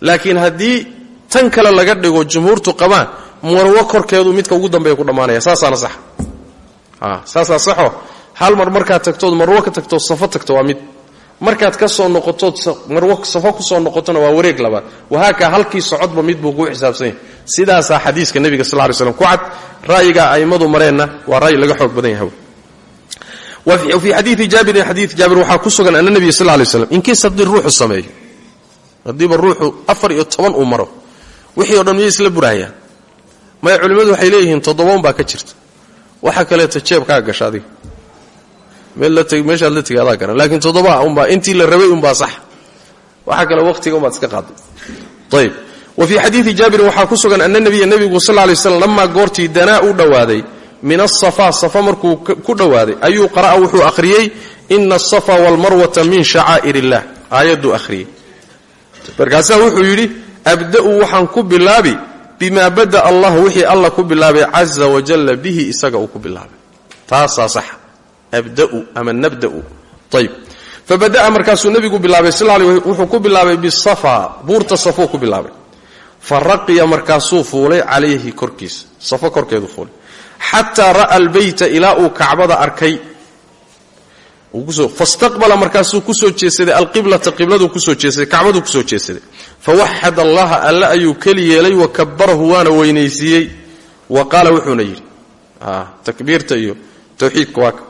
laakiin haddii tan kale laga dhigo jumhuurtu qabaan marwo korkeedu midka ugu dambeeya ku dhammaanaya. Saasaana sax. Saasaa saxo. Hal mar markaad tagtood marwo ka tagtood safo tagto waa mid. Markaad ka soo noqotood marwo safo ku soo noqotona waa wareeg labaad. Wahaakaa halkii socodba mid buu kuu xisaabsan sidaasaa xadiiska nebiga sal ly slam ku cad. Ra'yiga a'immadu mareenna waa ra'yi laga xoog badan yahay. Wfii xadiii jaabirin xadii jaabir waxaa ku sugan ana nebiya sal lay slam inkiis haddii ruuxu sameeyo haddiiba ruuxu afar iyo toban uu maro wixii o dhan miyay isla burahayaan maya culimmadu waxay leeyihiin toddobaun baa ka jirta. Waxa kaleeto jeebkaa gasha adiga. Meeshaad la tegi adaa garan laakiin toddoba unbaa intii la rabay unbaa sax. Waxa kale waqtiga unbaad iska qaaday. Ayb wa fii xadiidi jaabirin waxaa ku sugan ana nebiya nebigu sal lay slam lamaa goortii danaa u dhowaaday min asafa safa markuu ku dhowaaday ayuu qara'a wuxuu akhriyey ina asafa walmarwata min shacaa'ir illah aayadduu akhriyey markaasaa wuxuu yidhi abda'u waxaan ku bilaabi bimaa bada allah wixii alla ku bilaabay caza wajalla bihi isaga uu ku bilaabay. Taasaa saxa. Abda'u ama nabda'u. Ayb fabada'a markaasuu nebigu bilaabay sal l wuxuu ku bilaabay bisafa buurta safuu ku bilaabay. Fa raqiya markaasuu fuulay calayhi korkiisa. Safo korkeedu fuulay. Xataa ra'a albeyta ilaa uu kacbada arkay fastaqbala markaasuu ku soo jeesaday alqiblata qibladuu ku soo jeesaday kacbaduu ku soo jeesaday. Fawaxad allaha alle ayuu keli yeelay wa kabarahu waana weynaysiiyey. Wa qaala wuxuuna yidhi takbiirta iyo towxiidka waaka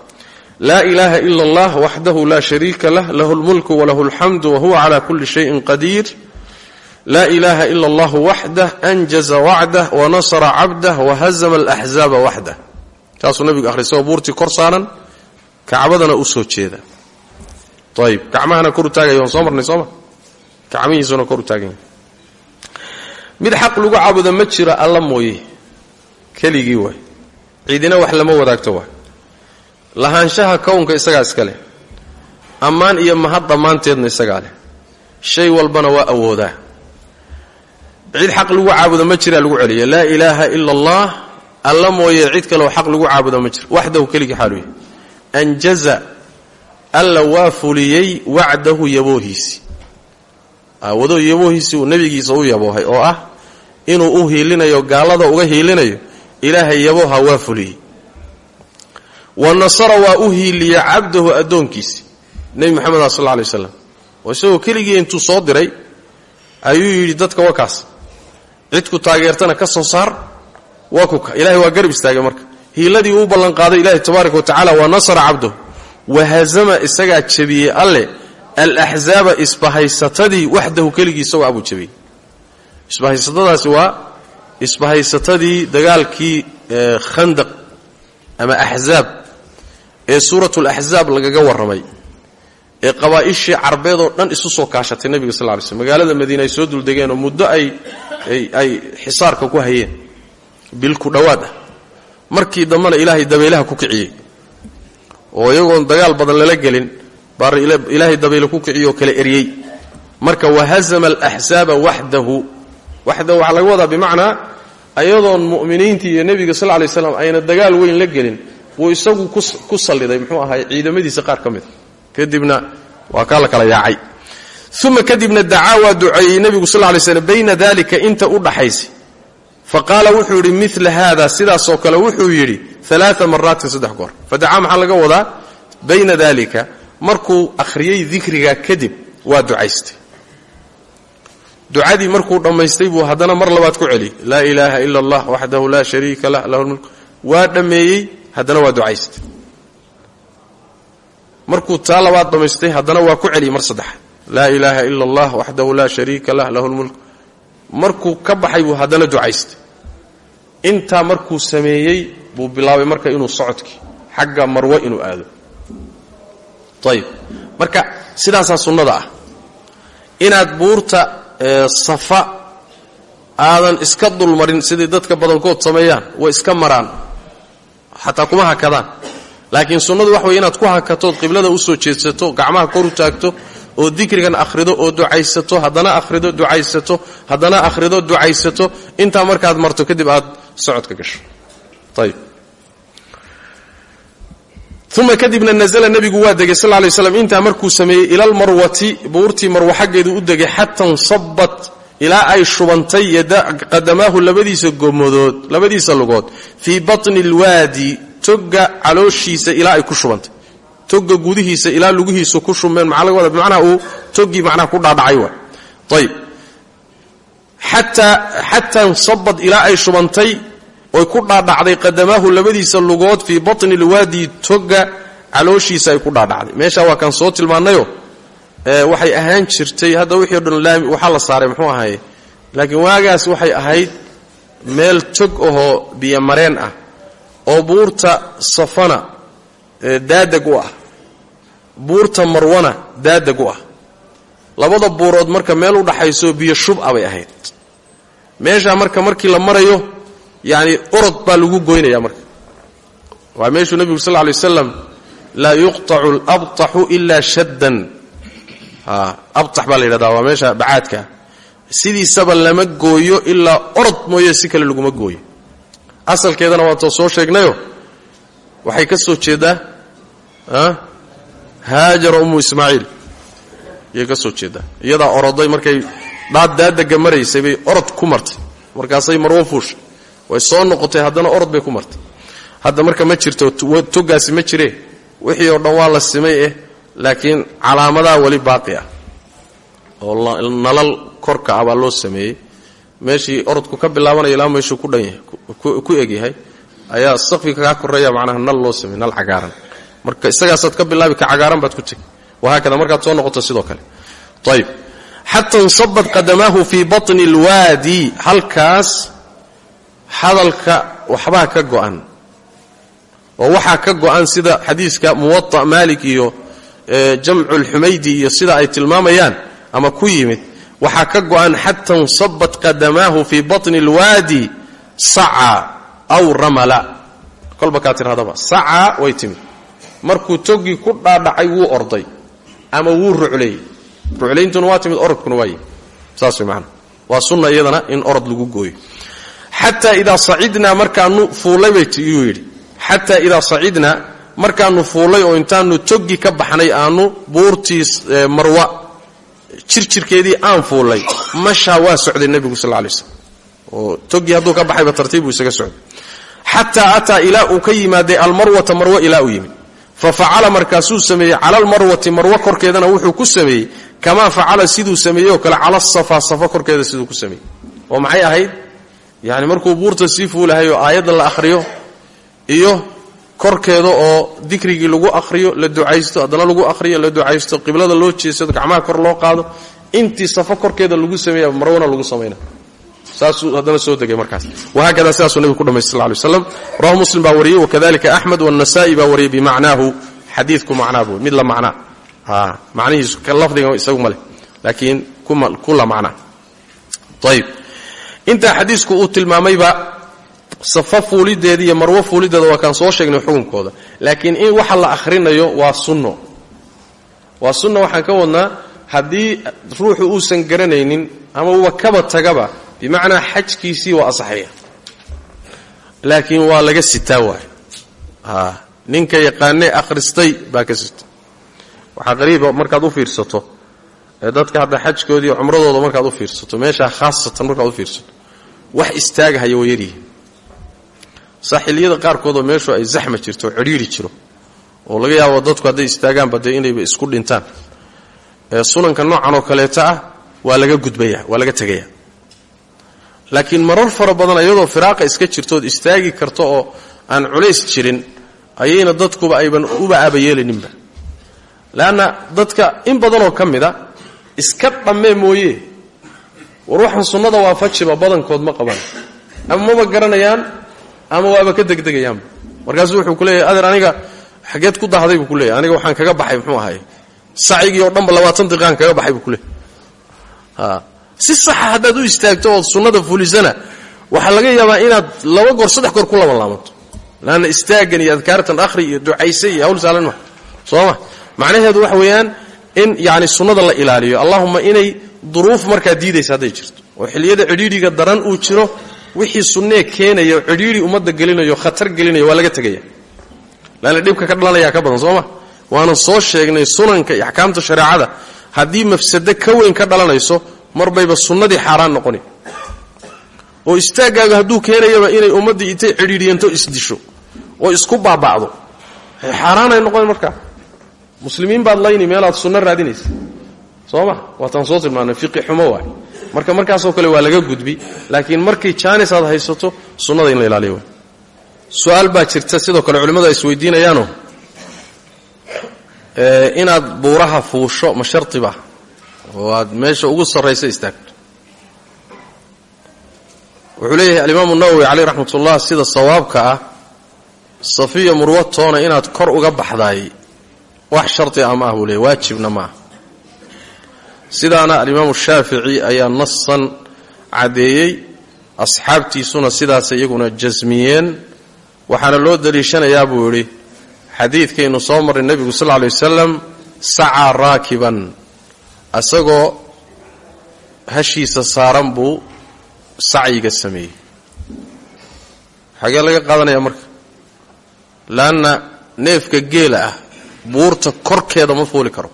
laa ilaaha ila allah waxdahu laa shariika lah lahu lmulku walahu alxamdu wahuwa cala kulli shayin qadiir. Laa ilaaha ila allahu waxdah anjaza wacdah wanasara cabdah wahazama alaxzaaba waxdah taasuu nabigu akhriy isagoo buurtii kor saaran kacbadana u soo jeeda. Ayib gacmahana kor u taagaya waan soo marnay sooma gacmihiisuna kor u taagan yahay mid xaq lagu caabudo ma jiro alla mooye. Keligii waay. Ciidina wax lama wadaagto waay. Lahaanshaha kownka isagaa iska leh. Ammaan iyo mahad dhammaanteedna isagaa leh. Shay walbana waa awoodaa. Cid xaq lagu caabudo ma jiraa lagu celiya laa ilaaha ila allah. Alla mooye cid kaleo xaq lagu caabudo ma jiro waxdahu keligii xaalu yahay anjaza alla waa fuliyey wacdahu yaboohiisii wado yaboohiisii uu nebigiisa u yaboohay oo ah inuu u hiilinayo gaalada uga hiilinayo ilaahay yabooha waa fuliyey wa nasara waa u hiiliya cabdahu addoonkiisi nebi moxameda sal alay waslam oo isagoo keligii intuu soo diray ayuu yidhi dadka waa kaas cidku taageertana ka soo saar waa kuka ilahay waa garab istaagay marka hiiladii uu ballanqaaday ilaahi tabaaraka wa tacala waa nasara cabdahu wahazama isagaa jebiyey alle. Alaxzaaba isbahaysatadii waxdahu keligii isagoo abuu jebiyey. Isbahaysatadaasi waa isbahaysatadii dagaalkii khandaq ama axzaab ee suuratu laxzaab lagaga warramay. Ee qabaa'ishii carbeed oo dhan isu soo kaashatay nebiga sal ly slm magaalada madiina ay soo duldegeen oo muddo ay ay xisaarka ku hayeen. Bil ku dhowaad ah markii dambena ilaahay dabaylaha ku kiciyey oo iyagoon dagaal badan lala gelin baa ilaahay dabayle ku kiciyoo kala eryey marka wahazama alaxsaaba waxdahu waxdahu waxaa laga wadaa bimacnaa ayadoon mu'miniintii iyo nebiga sal lay slam ayna dagaal weyn la gelin wuu isagu ku salliday muxuu ahay ciidamadiisa qaar ka mida kadibna waa kaa la kala yaacay. Uma kadibna dacaa waa duceeyey nebigu sal lay slm bayna dalika inta u dhaxaysay fa qaala wuxuu yidhi mila haada sidaasoo kale wuxuu yidhi alaaa maraatin saddex goor. Fadacaa maxaa laga wadaa? Bayna dalika markuu akhriyey dikriga kadib waa ducaystay. Ducadii markuu dhammaystay buu haddana mar labaad ku celiyey laa ilaaha ila allah waxdahu laa shariika lah lahu lmulk waa dhammeeyey haddana waa ducaystay. Markuu taa labaad dhammaystay haddana waa ku celiyey mar saddexaad laa ilaaha ila allah waxdahu laa shariika lah lahu lmulk markuu ka baxay buu haddana ducaystay. Intaa markuu sameeyey buu bilaabay marka inuu socodkii xagga marwe inuu aado. Ayib marka sidaasaa sunnada ah. Inaad buurta safa aadan iska dulmarin sidai dadka badankood sameeyaan way iska maraan xataa kuma hakadaan. Laakiin sunnadu wax wey inaad ku hakatood qiblada u soo jeedsato gacmaha kor u taagto oo dikrigan akhrido oo ducaysato haddana akhrido ducaysato haddana akhrido ducaysato intaa markaad marto kadib aad socodka gasho. Ayib uma kadibna nazla nebigu waa degay sal lay slam intaa markuu sameeyey ila almarwati buurtii marwa xaggeedu u degay xata nsabat ilaa ay shubantay qadamaahu labadiisa gomadood labadiisa lugood fii batni alwaadi toga calooshiisa ilaa ay ku shubantay toga gudihiisa ilaa lugihiisa ku shumeen maxaa laga wada bimacnaha uu togii macnaha ku dhaadhacay waay ayib xataa nsabad ilaa ay shubantay oy ku dhaadhacday qadamaahu labadiisa lugood fii batni alwaadi toga calooshiisa ay ku dhaadhacday. Meeshaa waa kaan soo tilmaannayo. Waxay ahaan jirtay hadda wixii dhan laami waxaa la saaray muxuu ahaye laakiin waagaas waxay ahayd meel tog ahoo biyomareen ah oo buurta safana daadeg u ah buurta marwana daadeg u ah. Labada buurood marka meel u dhaxayso biyo shub ah bay ahayd. Meeshaa marka markii la marayo yacni orod baa lagu goynaya marka. Waa meeshuu nebigu sal alay wasalam laa yuqtacu alabtaxu ilaa shaddan. Abtax baa la yidhahdaa waa meesha bacaadkaa sidiisaba lama gooyo ilaa orod mooye si kale laguma gooyo. Asalkeedana waatoo soo sheegnayo? Waxay ka soo jeedaa haajara ummu ismaaciil ayay ka soo jeedaa iyadaa oroday markay dhaad daadega maraysay bay orod ku martay. Markaasay marwo fuushay. Way soo noqotay haddana orod bay ku martay. Hadda marka ma jirto togaasi ma jire wixii oo dhan waa la simay eh laakiin calaamadaha weli baaqi ah. Oo nalal korka ah loo sameeyey. Meeshii orodku ka bilaabanaya ilaa meeshuu ku dhan yahay ku egyahay ayaa sakfiga kaa koreeya macnaha nal loo sameeyey nal cagaaran marka isagaasaad ka bilaabi ka cagaaran baad ku tegi. Wahaakada markaad soo noqoto sidoo kale. Ayib xata insabad qadamaahu fii batni alwaadi halkaas hadalka waxbaa ka go'an. Oo waxaa ka go'an sida xadiiska muwaa maalik iyo jamcu lxumaydi iyo sida ay tilmaamayaan ama ku yimid. Waxaa ka go'an xata nsabat qadamaahu fii batni alwaadi saca aw ramala. Kolba kaa tirahdaba saca way timid markuu togii ku dhaadhacay wuu orday ama wuu rucleeyey ruclayntuna waa timid orodkuna waa yimi saas maana waa sunna iyadana in orod lagu gooyo. Xataa idaa sacidnaa markaanu fuullay bay yuu yidhi. Xataa idaa sacidnaa markaanu fuullay oo intaanu togi ka baxnay aanu buurtii marwa jirjirkeedii aan fuullay mashaa waa socday nebigu sal lay slam oo togii hadduu ka baxayba tartiibbuu isaga socday. Xataa ataa ilaa uu ka yimaaday almarwata marwo ilaa uu yimid fa facala markaasuu sameeyey cala almarwati marwo korkeedana wuxuu ku sameeyey kamaa facala siduu sameeyey oo kale cala safa safa korkeeda siduu ku sameeyey. Oo maxay ahayd? Yani markuu buurta sii fuulahay oo aayadda la akhriyo iyo korkeeda oo dikrigii lagu akhriyo la ducaysto haddana lagu akhriyo la ducaysto qiblada loo jeedsado gacmaha kor loo qaado intii safo korkeeda lagu sameeya marwana lagu samayna saasuu haddana soo degay markaas. Wahaakada sidaasuu nebigu ku dhamaystay sal ly slam rawahu muslim baa wariyey wakadalika axmed wanasa'i baa wariyey bimacnaahu xadiidku macnaabu mid la macnaa. Macnihiisu lafdiga isagu ma leh laakiin kula macnaa. Ayib intaa xadiisku uu tilmaamayba safa fuulideeda iyo marwo fuulideeda waa kaan soo sheegnay xukunkooda. Laakiin in waxa la akhrinayo waa sunno. Waa sunno waxaan ka wadnaa haddii ruuxu uusan garanaynin ama uba kaba tagaba bimacnaa xajkiisii waa asaxaya. Laakiin waa laga sitaa waay. Ninka yaqaanee akhristay baa ka sita. Waxaa qariiba markaad u fiirsato dadka hadda xajkoodii cumradooda markaad u fiirsato meeshaa khaasatan markaad u fiirsato wax istaagahaya way yaryihiin saaxiliyada qaarkoodoo meeshu ay zaxma jirto oo cidhiiri jiro oo laga yaabo dadku hadday istaagaanba dee inayba isku dhintaan. Sunanka noocan oo kaleeta ah waa laga gudbaya waa laga tegaya laakiin marar fara badan iyadoo firaaqa iska jirtood istaagi karto oo aan culays jirin ayayna dadkuba ayban uba aabayeelaninba leanna dadka in badanoo ka mid a iska dhammee mooye. War waxaan sunnada waafajiba badankood ma qabaan. Ama maba garanayaan ama waaba ka degdegayaanba. Markaasuu wuxuu ku leeyahay adeer aniga xageed ku dahday buu ku leeyahy aniga waxaan kaga baxay muxuu ahay sacigii oo dhanba labaatan daqiiqaan kaga baxay buu ku leeyahy si saxa haddaad u istaagto ood sunnada fulisana waxaa laga yaabaa inaad laba goor saddex goor ku laban laabanto laanna istaaggan iyo adkaartan akhri iyo ducayse iyo hawl saalan ma. Soo ma? Macnaheedu waxa weeyaan in yani sunnada la ilaaliyo. Allahuma inay duruuf markaa diidaysa hadday jirto. Oo xilliyada cidhiidhiga daran uu jiro wixii sunnee keenaya oo cidhiidhi ummadda gelinayo khatar gelinaya waa laga tegaya laanna dhibka ka dhalanayaa ka badan soo ma? Waanan soo sheegnay sunanka iyo axkaamta shareecada haddii mafsado ka weyn ka dhalanayso marbayba sunnadii xaaraan noqoni. Oo istaaggaaga hadduu keenayaba inay ummaddii intay cidhiidhiyanto isdisho oo isku baaba'do xaaraanay noqon markaa muslimiin baad layni meelaad sunno raadinaysa. Soo ma waataan soo tilmaanay fiqi xumo waay. Marka markaasoo kale waa laga gudbi laakiin markay jaanis aad haysato sunnada in la ilaaliyo waay. Su'aal baa jirta sidoo kale culimmadu ay isweydiinayaano inaad buuraha fuusho ma shardiba oo aad meesha ugu sarraysa istaagto. Wuxuu leeyahay alimaamu nawowi caleyh raxmat ullah sida sawaabka ah safiya murwatoona inaad kor uga baxdaay wax shardi ah ma ah buu leeyay waajibna ma ah sidaana alimaamu shaafici ayaa nasan caddeeyey asxaabtiisuna sidaas iyaguna jasmiyeen waxaana loo daliishanayaa buu yidhi xadiidkaynu soo marray nebigu sal lla lay wasalam sacaa raakiban asagoo hashiisa saaran buu sacyiga sameeyey. Xagee laga qaadanaya marka? Laanna neefka geela ah buurta korkeeda ma fuuli karo.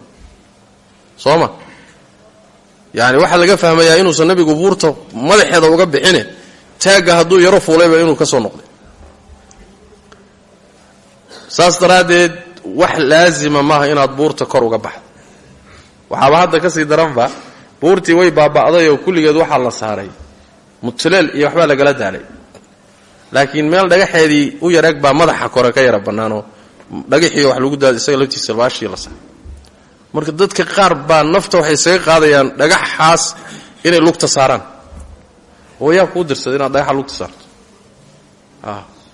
Soo ma? Yacani waxaa laga fahmayaa inuusan nebigu buurta madaxeeda uga bixine taagga hadduu yaro fuulayba inuu ka soo noqday. Saas daraaddeed wax laasima maaha inaad buurta kor uga baxdo waxaaba hadda ka sii daranba buurtii way baaba'day oo kulligeed waxaa la saaray. Mutleel iyo waxbaa lagala daalay. Laakiin meel dhagaxeedii u yareeg baa madaxa kore ka yara bannaanoo dhagaxii wax lagu daada isaga laftiisa baashii la saaray. Marka dadka qaar baa nafta waxay isaga qaadayaan dhagaxaas inay lugta saaraan. Oo yaa kuu dirsada inaad dhagaxa lugta saarto?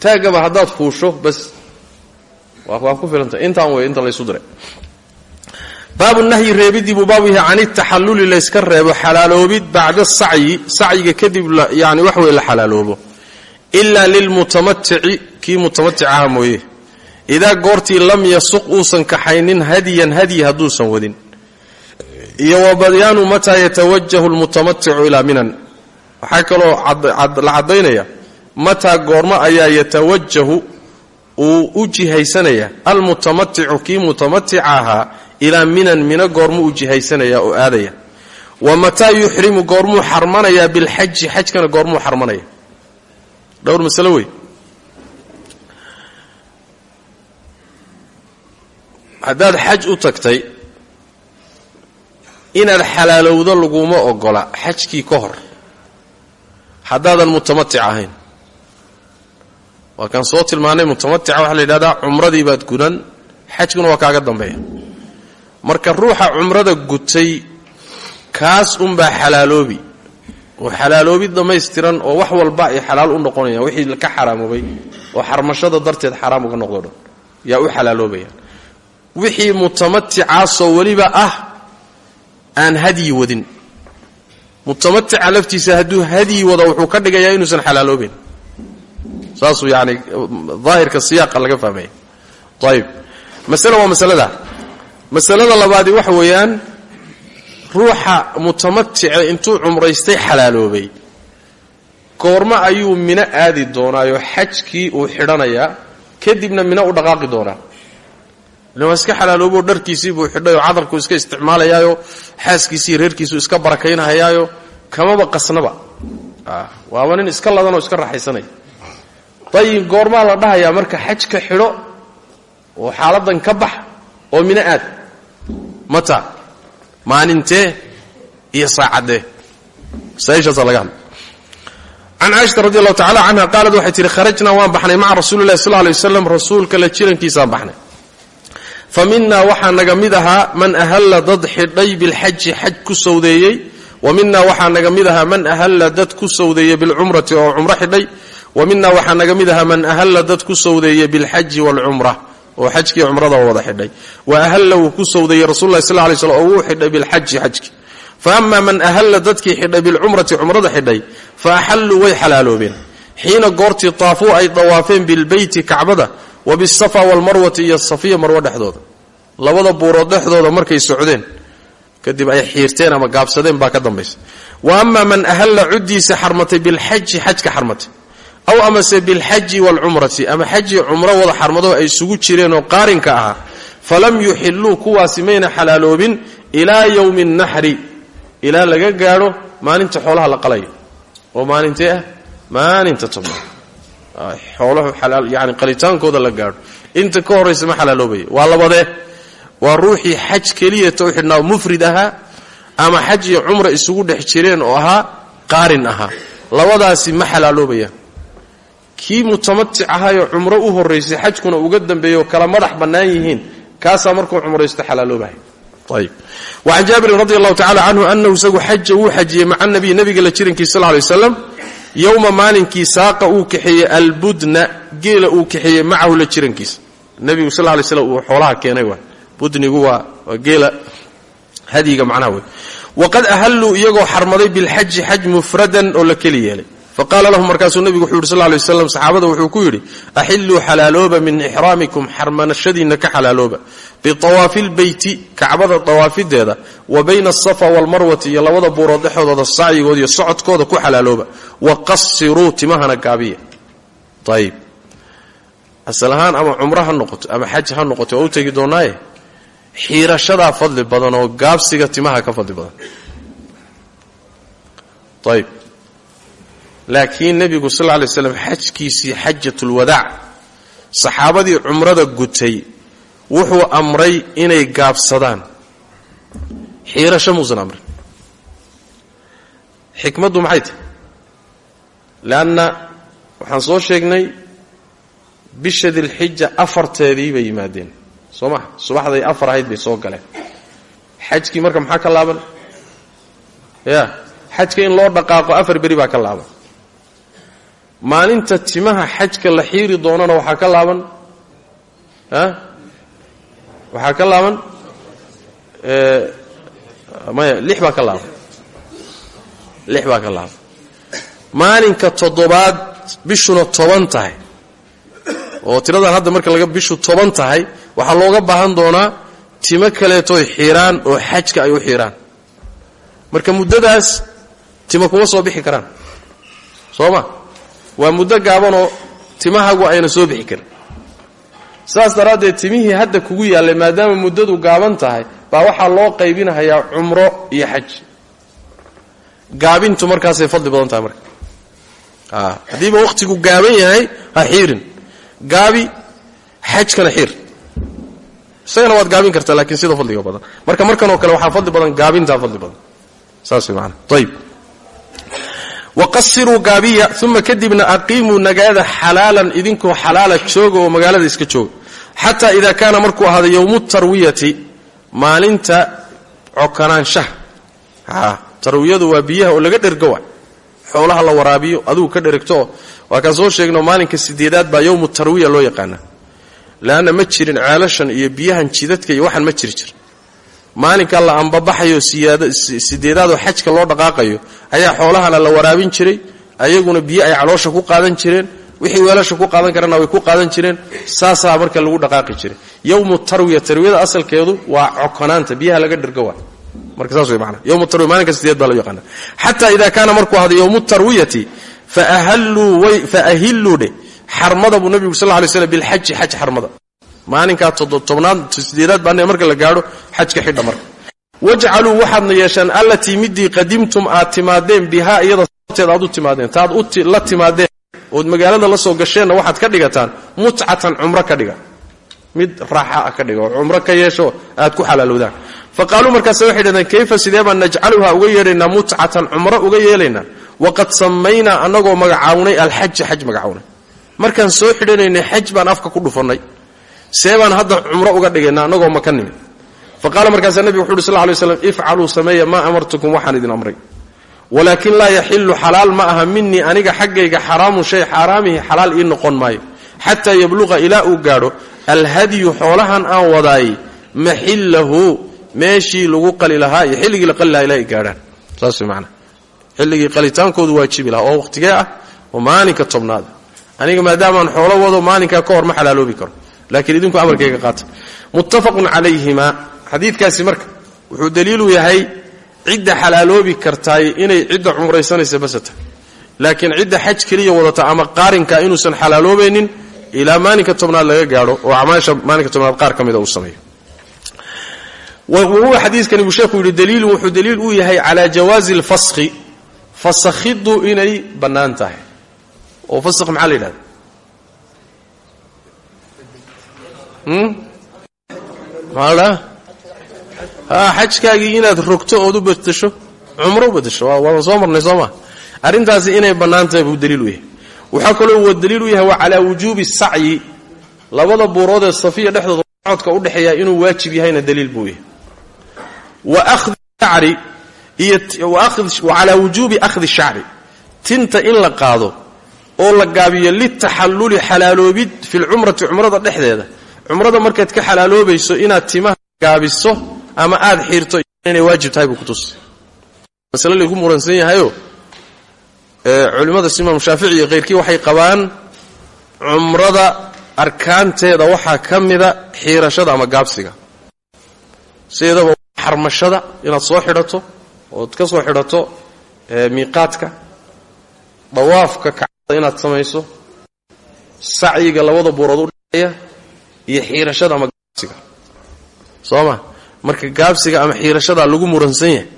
Taaggaba haddaad fuusho bas. Waa ku filanta intaan wey inta laysu diray baabu nahyi reebidii buu baabu yahay can itaxalluli layska reebo xalaaloobid bacda sacyi sacyiga kadib yani wax wey la xalaaloobo. Ilaa lilmutamatici kii mutamaticaha mooye. Idaa goortii lam yasuq uusan kaxaynin hadiyan hadyi hadduusan wadin. Iyo wa badyaanu mataa yatawajahu lmutamaticu ilaa minan. Waxaa kaloo la caddaynaya mataa goormo ayaa yatawajahu uu u jihaysanaya almutamaticu kii mutamatica ilaa minan mina goormuu u jihaysanaya oo aadaya. Wa mataa yuxrimu goormuu xarmanayaa bilxaji xajkana goormuu xarmanaya. Dhowr masalo wey haddaad xaj u tagtay inaad xalaalowdo laguma ogola xajkii ka hor. Haddaadan mutamatic ahayn. Waa kaan soo tilmaanay mutamatica waxaa la yidhahdaa cumradii baad gudan xajkuna waa kaaga dambeeya marka ruuxa cumrada gutay kaas unbaa xalaaloobi. Oo xalaaloobi dhammaystiran oo wax walba ay xalaal u noqonayaan wixii ka xaraamoobay oo xarmashada darteed xaraam uga noqdo dhan. Yaa u xalaaloobayaan. Wixii mutamaticaasoo weliba ah aan hadyi wadin. Mutamatica laftiisa hadduu hadyi wado wuxuu ka dhigayaa inuusan xalaaloobayn saasuu yani daahirka siyaaqa laga fahmaya ayib masale waa masalada masalada labaadi waxa weeyaan ruuxa mutamatica intuu cumraystay xalaaloobay. Goormo ayuu mino aadi doonaayoo xajkii uu xidhanayaa kadibna mino u dhaqaaqi doonaa. Ila waa iska xalaalooboo dharkiisii buu xidhayoo cadarkuu iska isticmaalayaayo xaaskiisii reerkiisuu iska barakaynahayaayo kamaba qasnaba. Waaba nin iska ladanoo iska raaxaysanaya dayib goormaa la dhahayaa marka xajka xidho oo xaaladan ka bax oo mino aad mata maalintee iyo saacaddee masaaishaasaa laga hadla can caaishata radi allahu tacala canha qaalad waxay tihi kharajnaa waan baxnay maca rasuuli llahi sal lay waslam rasuulka fa minaa waxaa naga man ahalla dad xidhay bilxaji xaj ku sawdeeyey. Wa minaa waxaa naga man ahalla dad ku sawdeeyey bilcumrati oo cumro xidhay. Wa minaa waxaa naga mid ahaa man ahalla dad ku sawdeeya bilxaji waalcumra oo xajkii cumrada wada xidhay. Wa ahalla wuu ku sawdeeyey rasulullahi sal lay slm oo wuu xidhay bilxaji xajki. Fa ama man ahalla dadkii xidhay bilcumrati cumrada xidhay fa axalluu way xalaaloobeen. Xiina goortii taafuu ay dawaafeen bilbeyti kacbada wa bisafa waalmarwati iyo safiya marwo dhexdooda. Labada buurood dhexdooda markay socdeen kadib ay xiirteen ama gaabsadeen baa ka dambaysa wa ama man ahalla cuddiisa xarmatay bilxaji xajka xarmatay aw amase bilxaji waalcumrati ama xaji cumro wada xarmadaho ay isugu jireenoo qaarinka ahaa. Falam yuxilluu kuwaasi mayna xalaaloobin ilaa yowmi naxri ilaa laga gaadho maalinta xoolaha la qalayo. Oo maalintee ah maalinta tobnaad. Xooluhu yani qalitaankooda la gaadho. Inta ka horaysa ma xalaaloobaya waa labadee waa ruuxii xaj keliyata u xidhnaa mufrid ahaa ama xaj iyo cumra isugu dhex jireen oo ahaa qaarin ahaa. Labadaasi ma xalaaloobayaan kii mutamatic ahaayoo cumro u horraysay xajkuna uga dambeeyo kala madax bannaan yihiin kaasaa markuu cumraysto xalaaloobaya ayb wacan jaabirin radi allahu tacala canhu anahu isagu xaja wuu xajiyey maca nabiy nabiga la jirankiisa sal lay slam yowma maalinkii saaqa uu kaxeeyey albudna geela uu kaxeeyey macahu la jirankiisa. Nebigu sal lay slam uu xoolaha keenay waa budnigu waa geela hadyiga macnaha wey waqad ahalluu iyagoo xarmaday bilxaji xaj mufradan oo la keli yeelay faqaala lahum markaasuu nebigu wuxuu yidhi sal lay waslam saxaabada wuxuu ku yidhi axilluu xalaalooba min ixraamikum xarmanashadiinna ka xalaalooba. Bitawaafi lbeyti kacbada dawaafideeda wa bayna asafa waalmarwati iyo labada buurood dhexdooda sacyigooda iyo socodkooda ku xalaalooba. Wa qasiruu timahana gaabiya. Ayib asal ahaan ama cumro ha noqoto ama xaj ha noqoto waa u tegi doonaaye? Xiirashadaa fadli badan oo gaabsiga timaha ka fadli badan. Ayib laakiin nebigu sal alay slam xajkiisii xajatulwadaac saxaabadii cumrada gutay wuxuu amray inay gaabsadaan. Xiirasho muusan amrin? Xikmaddu maxay tahay? Leanna waxaan soo sheegnay bisha dilxija afarteedii bay yimaadeen. Soo maha subaxday afar ahayd bay soo galeen. Xajkii marka maxaa ka laaban? Ya xajka in loo dhaqaaqo afar beri baa ka laaban maalinta timaha xajka la xiiri doonana waxaa ka laaban? Waxaa ka laaban? Maya lix ka laaban. Lix ka laaban. Maalinka toddobaad bishuna toban tahay. Oo tiradan hadda marka laga bishu toban tahay waxaa looga baahan doonaa timo kaleetoy xiiraan oo xajka ay u xiiraan. Marka muddadaas timo kuma soo bixi karaan. Soo ma waa muddo gaabanoo timahagu ayna soo bixi karin. Saas daraaddeed timihii hadda kugu yaallay maadaama muddadu gaaban tahay baa waxaa loo qaybinahayaa cumro iyo xaj. Gaabintu markaasay fadli badan tahay marka. Haddiiba wakhtigu gaaban yahay ha xiirin. Gaabi xajkana xiir. Isagana waad gaabin kartaa laakiin sida fadliga badan. Marka markanoo kale waxaa fadli badan gaabintaa fadli badan. Saas way maanaa ayib waqasiruu gaabiya uma kadibna aqiimuu nagaada xalaalan idinkoo xalaala jooga oo magaalada iska jooga xataa idaa kaana markuu ahaado yowmu tarwiyati maalinta cokanaanshaha tarwiyadu waa biyaha oo laga dhergowa xoolaha la waraabiyo adigu ka dherigtoo waa kaan soo sheegno maalinka sideedaad baa yowmu tarwiya loo yaqaana leanna ma jirin ceelashan iyo biyahan jidadka iyo waxaan ma jiri jir maalinka la ambabaxayo sideedaadoo xajka loo dhaqaaqayo ayaa xoolahana la waraabin jiray ayaguna biyo ay caloosha ku qaadan jireen wixii weelasha ku qaadan karana way ku qaadan jireen saasaa marka lagu dhaqaaqi jiray. Yowmu tarwiya tarwiyada asalkeedu waa cokonaanta biyaha laga dhergowa marka saas way maanaa yowmu tarwiya maalinka sideed baa loo yaqaana xataa idaa kaana markuu ahdo yowmu tarwiyati faahilluu dhe xarmada buu nabigu sal lay slm bilxaji xaj xarmada maalinkaa tobnaad sideedaad baa marka la gaadho xajka xidha marka. Wajcaluu waxaadna yeeshaan allatii midii qadimtum aad timaadeen iyada sababteed aad u timaadeen. Taad la timaadeen. Ood magaalada la soo gasheenna waxaad ka dhigataan mutcatan cumro ka dhiga. Mid raaxa ah ka dhiga oo ka yeesho aad ku xalaalowdaan. Fa qaaluu markaase waxay dhahdeen kayfa sidee baan najcaluha uga yeelaynaa mutcatan cumro uga yeelaynaa waqad samaynaa annagoo magacawnay alxaja xaj magacawnay markaan soo xidhanaynay xaj baan afka ku dhufannay see baan hadda cumro uga dhigayna annagoo maka nimid. Fa qaala markaasaa nebigu wuxu uhi sal lay slam ifcaluu sameeya maa amartukum waxaan idin amray. Walaakin laa yaxilu xalaal ma aha minii aniga xaggayga xaraamun shay xaaraamihi xalaal ii noqon maayo. Xataa yabluqa ilaa uu gaadho alhadyu xoolahan aan wadaayey maxillahu meeshii lagu qali lahaa iyo xilligii la qali lahaa ilaa ay gaadhaan. Saas man xilligii qalitaankoodu waajibi lahaa oo waqhtigee ah oo maalinka tobnaada aniga maadaamaan xoolo wado maalinkaa ka hor ma xalaaloobi karo laakiin idinku amarkayga qaata. Muttafaqun calayhima. Xadiidkaasi marka wuxuu daliilu yahay cidda xalaaloobi kartaay inay cidda cumraysanaysa basata. Laakiin cidda xaj keliya wadata ama qaarinka inuusan xalaaloobaynin ilaa maalinka tobnaad laga gaadho oo acmaasha maalinka tobnaad qaar ka uu sameeyo. Wahuwa xadiiskani buu sheekhu yidhi daliilu wuxuu daliil u yahay calaa jawaazi alfaskhi fasakhiddu inay bannaan oo fasakh maxaa la maxaa la dhaha xajkaagii inaad rogto ood u bedesho cumro u bedesho. Waaan soo marnay soo inay bannaan buu daliil u yahay. Waxaa kaloo wa daliil u yahay waa calaa wujuubi sacyi. Labada buurood ee safiya dhexdooda codka u dhexeeya inuu waajib yahayna daliil buu yahay. Wa ahdi shacri iyo wa calaa wujuubi akhdi shacri. Tinta in la qaado oo la gaabiyo litaxalluli xalaaloobid fi lcumrati cumrada dhexdeeda cumrada markaad ka xalaaloobayso inaad timaha gaabiso ama aad xiirto inay waajib tahay buu kutusay masale laygu muransan yahayo culimmada imaam shaafici iyo khayrkii waxay qabaan cumrada arkaanteeda waxaa ka mida xiirashada ama gaabsiga. Sideedaba xarmashada inaad soo xidhato ood ka soo xidhato miiqaadka dawaafka kacbada inaad samayso sacyiga labada buurood u dhexeeya iyo xiirashada ama gaabsiga. Soo ma? Marka gaabsiga ama xiirashadaa lagu muransan yahay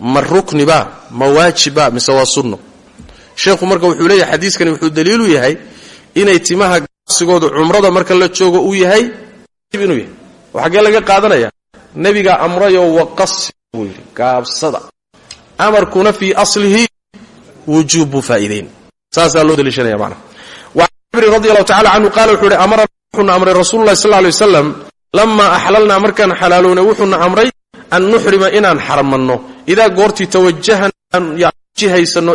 ma rukniba ma waajiba mise waa sunno. Sheekhu marka wuxuu leeyahay xadiiskani wuxuu daliilu yahay inay timaha gaabsigoodu cumrada marka la joogo uu yahay inuu yahay. Oo xaggee laga qaadanaya? Nebigaa amrayoo waqasi buu yidhi gaabsada. Amarkuna fii aslihi wujuub buu saasaa loo daliishanaya macnaha wacan jabrin radi allahu tacala canhu qaala wuxuu ihi amarana wuxuuna amray rasuulu llahi sal alay wasalam lamaa axlalnaa markaan xalaalownay wuxuuna amray an nuxrima inaan xarmanno. Idaa goortii tawajahan aan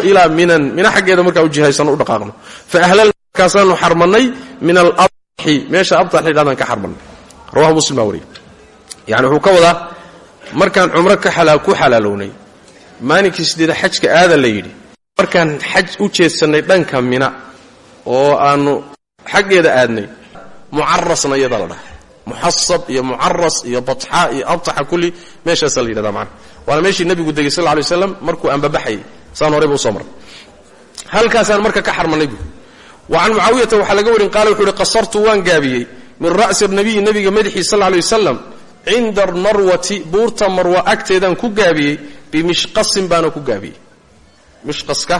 ilaa minan mina xaggeeda markaan u u dhaqaaqno. Fa ahlalna markaasaanu xarmannay min alabxi. Meesha abtax la yidhahdaan ka xarmannay. Rawahu muslim baa wariye yani wuxuu ka wadaa markaan cumro ku xalaalownay. Maalinkii sideeda xajka aada la yidhi markaan xaj u jeedsannay dhanka mina oo aanu xaggeeda aadnay mucarasna iyada la dhaha muxasab iyo mucaras iyo batxa iyo abtaxa kulli meeshaasaa la yidhahda macana waana meeshii nebigu degay sal lay waslam markuu ambabaxayay saan horeyba u soo maray. Halkaasaan marka ka xarmannay buuri wa can mucaawiyata waxaa laga warin qaala wuxuu uhi qasartu waan gaabiyey min ra'si nabiyi nebiga madaxii sal lay wasalam cinda almarwati buurta marwa agteedaan ku gaabiyey bimishqasin baana ku gaabiyey. Mishqaska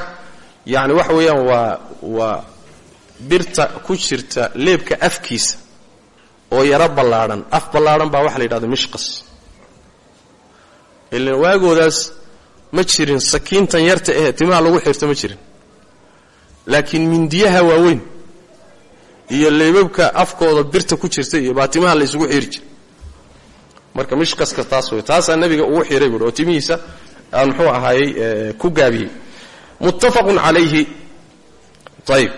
yani waxa weeyaan waa waa birta ku jirta leebka afkiisa oo yaro ballaadhan af ballaadhan baa waxa la yidhahda mishqas. Ilan waagoodaas ma jirin sakiintan yarta ehe timaha lagu xirto ma jirin. Laakiin mindiyaha waaweyn iyo leebabka afkooda birta ku jirta iyo baa timaha la isugu xiri jira marka mishqaska taas wey taasaa nabiga ugu xiray buui oo timihiisa aan muxuu ahaayey ku gaabiyey. Muttafaqun calayhi. Ayib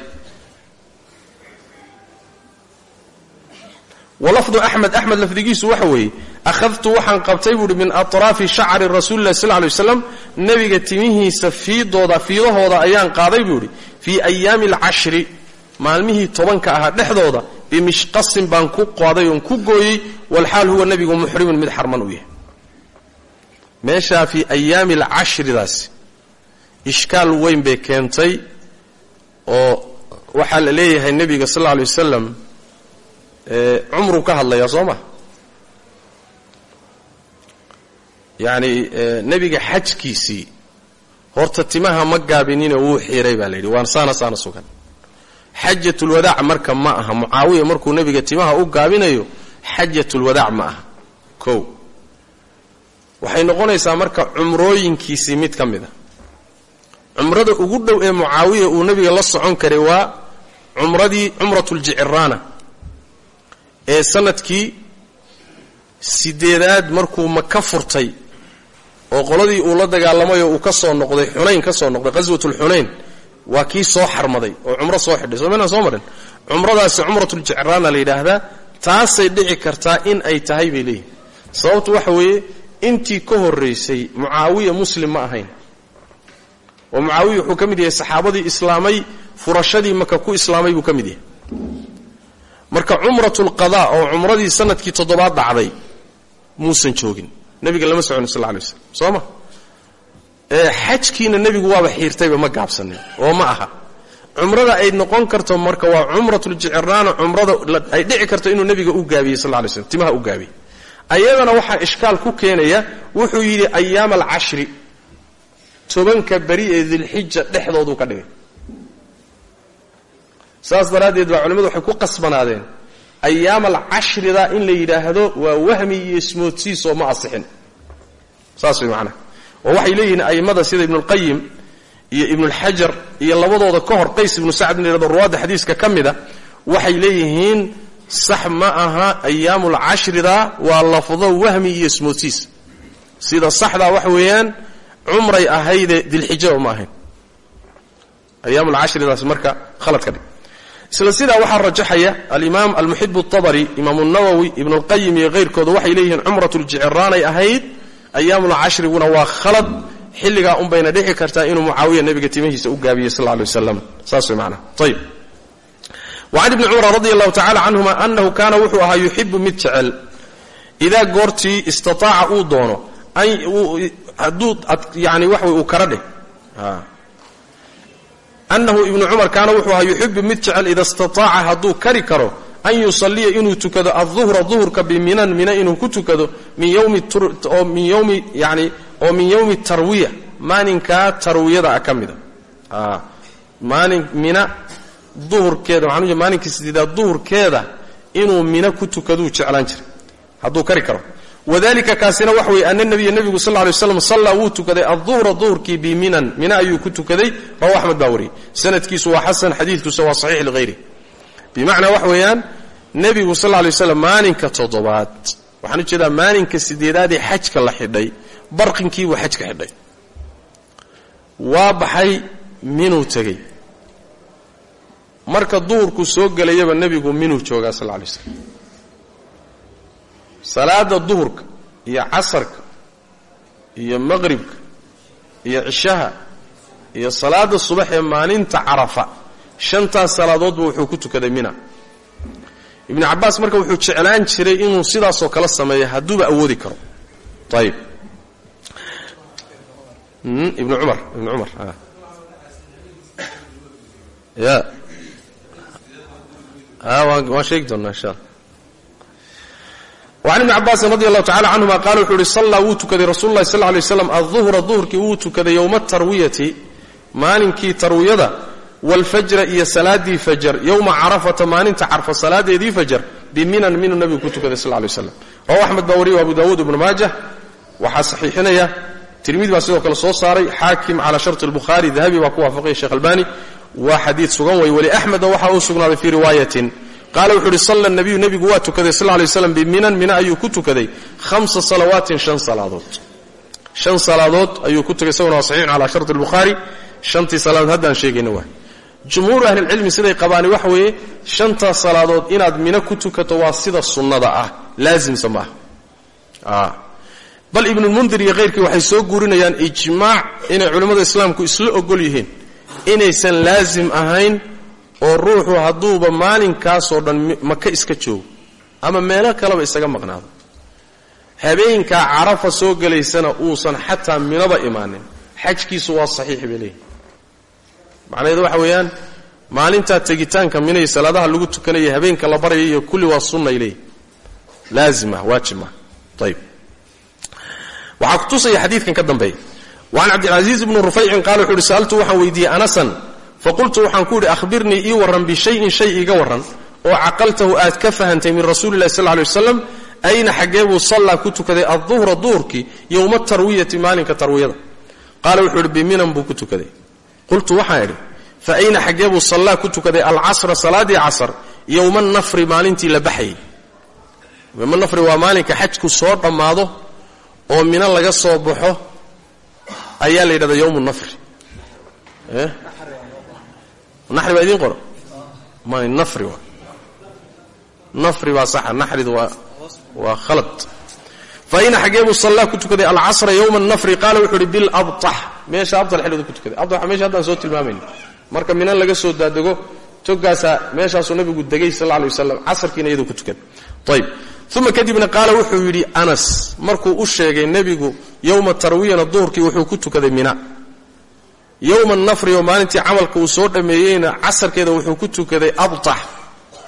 walafdu axmed axmed lafdigiisu waxa weeye akhadtu waxaan qabtay buuhi min atraafi shacri rasuuli lah sal lay waslam nebiga timihiisa fiidooda fiidahooda ayaan qaaday buu ihi fii ayaami alcashri maalmihii tobanka ahaa dhexdooda bimishqasin baan ku qaaday oon ku gooyey walxaal huwa nebigu muxrimun mid xarman u yahay. Meeshaa fii ayaami alcashridaasi ishkaal weyn bay keentay oo waxaa la leeyahay nebiga sal lla alay wasalam cumruu ka hadlayaa soo ma? Yacni nebiga xajkiisii horta timaha ma gaabinine wuu xiiray baa la yidhi. Waan saana saana sugan. Xajatulwadaac marka ma aha. Mucaawiya markuu nebiga timaha u gaabinayo xajatulwadaac ma aha. Kow. Waxay noqonaysaa marka cumrooyinkiisii mid ka mid a. Ugu dhow ee mucaawiya uu nebiga la socon karay waa cumradii cumratuljiciraana ee sannadkii sideedaad markuu maka furtay oo qoladii uu la dagaalamay oo uu ka soo noqday xunayn ka soo noqday qaswatulxunayn waa kii soo xarmaday oo cumro soo xidhay. Soo maynaan soo marin? Cumradaasi cumratuljicraana la yidhaahdaa taasay dhici kartaa in ay tahay bay leeyihiin sababtu waxa weeye intii ka horraysay mucaawiya muslim ma ahayn. Oo mucaawiya wuxuu ka mid yahay saxaabadii islaamay furashadii maka ku islaamay buu ka mid yahay marka cumratulqadaa oo cumradii sannadkii toddobaad dhacday muusan joogin. Nebiga lama socon sal lay waslam soo ma? Xajkiina nebigu waaba xiirtayba ma gaabsanin. Oo ma aha. Cumrada ay noqon karto marka waa cumratuljicraana cumrada ay dhici karto inuu nebiga u gaabiyey sal lay slm timaha u gaabiyey. Ayadana waxaa ishkaal ku keenaya wuxuu yidhi ayaama alcashri. Tobanka beri ee dilxija dhexdooduu ka dhigay saas daraaddeed baa culimmadu waxay ku qasbanaadeen ayaama alcashrida in la yidhaahdo waa wahmi iyo ismoodsiisoo ma asixin. Saas way macnaha oo waxay leeyihiin a'immada sida ibnuulqayim iyo ibnuulxajar iyo labadooda ka hor qays ibnu sacd in la yhahdo ruwaadda xadiiska ka mida waxay leeyihiin sax ma aha ayaamulcashrida waa lafdo wahmi iyo ismoodsiis. Sida saxdaa waxa weeyaan cumray ahayde dilxijaba ma ahayn. Ayaamulcashridaas marka khalad ka dhig isla sidaa waxaa rajaxaya alimaam almuxib اطabri imaam اnawowi ibn اlqayim iyo hayrkooda waxay leeyihiin cumrat ljicraanay ahayd ayaamulcashriguna waa khalad xilligaa un bayna dhici kartaa inuu mucaawiya nebiga timahiisa u gaabiyey sal lay waslam saas way maanaa ayb wacan ibni cumar radi allahu tacala canhuma anahu kaana wuxuu ahaa yuxibu mid jecel idaa goortii istaaaca uu doono hadduu yani wax way uu kara dheh annahu ibnu cumar kaana wuxuu ahaa yuxibu mid jecel ida istataaca hadduu kari karo an yusaliya inuu tukado aلظuhra duhurka biminan mina inuu ku tukado oo min ywmi tarwiya maalinkaa tarwiyada a ka mida mina uhurkeeda maalinka sideedaad duhurkeeda inuu mina ku tukaduu jeclaan jiray hadduu kari karo wadalika kaasina waxa weye ana nabiya nebigu sal lay waslam sallaa wuu tukaday alduhra duhurkii biminan mina ayuu ku tukaday rawa axmed baa wariyey. Sanadkiisu waa xasan xadiidkiisa waa saxiix lighayri bimacnaa waxa weeyaan nebigu sal lay waslam maalinka toddobaad waxaan u jeedaa maalinka sideedaadee xajka la xidhay barqinkiibuu xajka xidhay. Waa baxay minuu tegey. Marka duhurku soo gelayaba nebigu minuu joogaa sal lay slam salaada duhurka iyo casarka iyo maqribka iyo cishaha iyo salaada subax ee maalinta carafa shantaas salaadoodba wuxuu ku tukaday mina. Ibnu cabbaas marka wuxuu jeclaan jiray inuu sidaasoo kala sameeyo hadduuba awoodi karo. Ayib ibnu cumar ibnu cumar ya. Waan sheegi doonaa insha alla an ibni cabaasin radi allahu tacala canhuma qaala wuxuu ihi sallaa wuu tukaday rasuulu lahi sal lay waslam alduhra duhurkii wuu tukaday yowma tarwiyati maalinkii tarwiyada waalfajra iyo salaaddii fajar yowma carafata maalinta carfa salaadeedii fajar biminan minuu nabigu ku tukaday sal lay waslam rawahu axmed baa wariyay abu daawuud ibnu maajah. Waxaa saxiixinaya tirmidi baa sidoo kale soo saaray xaakim cala sharti lbukhaari dahabi baa ku waafaqaya sheekh albani waa xadiid sugan wey weli axmedna waxa uu sugnaaday fii riwaayatin qaala wuxuu uhi salla nabiyu nebigu waa tukaday sal lay slam biminan mina ayuu ku tukaday. Hamsa salawaatin shan salaadood. Shan salaadood ayuu ku tukay isaguna saxiixun cala sharti albukhaari. Shantii salaadood haddaan sheegayna waa. Jumhuuru ahlilcilmi siday qabaani waxa weeye shantaas salaadood inaad mina ku tukato waa sida sunnada ah. Laasimsa maaha bal ibnulmundir iyo khayrkii waxay soo guurinayaan ijmaac inay culimmada islaamku isla ogol yihiin inaysan laasim ahayn oo ruuxu hadduuba maalinkaasoo dhan maka iska joogo ama meelo kaleba isaga maqnaado. Habeenkaa carafa soo gelaysana uusan xataa minaba imaanin. Xajkiisu waa saxiix bay leeyihiin macnaheedu waxa weeyaan maalintaa tegitaanka minay salaadaha lagu tukanaya habeenka la baraya iyo kulli waa sunnay leeyihiin laazimah waajibmah ayib waxaa kutusaya xadiidkan ka dambeeya. Wacan cabdilcasiis ibni rufaycin qaala wuxu uhi sa'altu waxaan faqultu waxaan ku idhi ahbirnii ii warran bishayin shay iiga warran oo caqaltahu aad ka fahantay min rasuuli lahi sal ly waslam ayna xaggee buu sallaa ku tukaday adduhra duhurkii yowma tarwiyati maalinka tarwiyada. Qaala wuxuu idhi biminan buu ku tukaday. Qultu waxaan idhi fa ayna xaggee buu sallaa ku tukaday alcasra salaaddii casr yowma nafri maalintii la baxayay. Yowma nafri waa maalinka xajku soo dhammaado oo mina laga soo baxo ayaa la yidhahdaa yowmu nafri naxri baa idiin qoro? May nafri waa. Nafri baa saxa naxridu waa waa khalad. Fa ina xaggee buu sallaa ku tukaday alcasra yowma nafri qaala wuxuu ihi bilabtax meesha abtal xillidu ku tukaday. Abtax meesha haddaan soo tilmaamayna marka minan laga soo daadego togaasaa meeshaasuu nabigu degay sal alla lay wasalam casarkiina iyaduu ku tukaday ayb uma kadibna qaala wuxuu yidhi anas markuu u sheegay nebigu yowma tarwiyana duhurkii ku tukaday yowma nafri oo maalintii camalka uu soo dhammeeyeyna casarkeeda wuxuu ku tukaday abtax.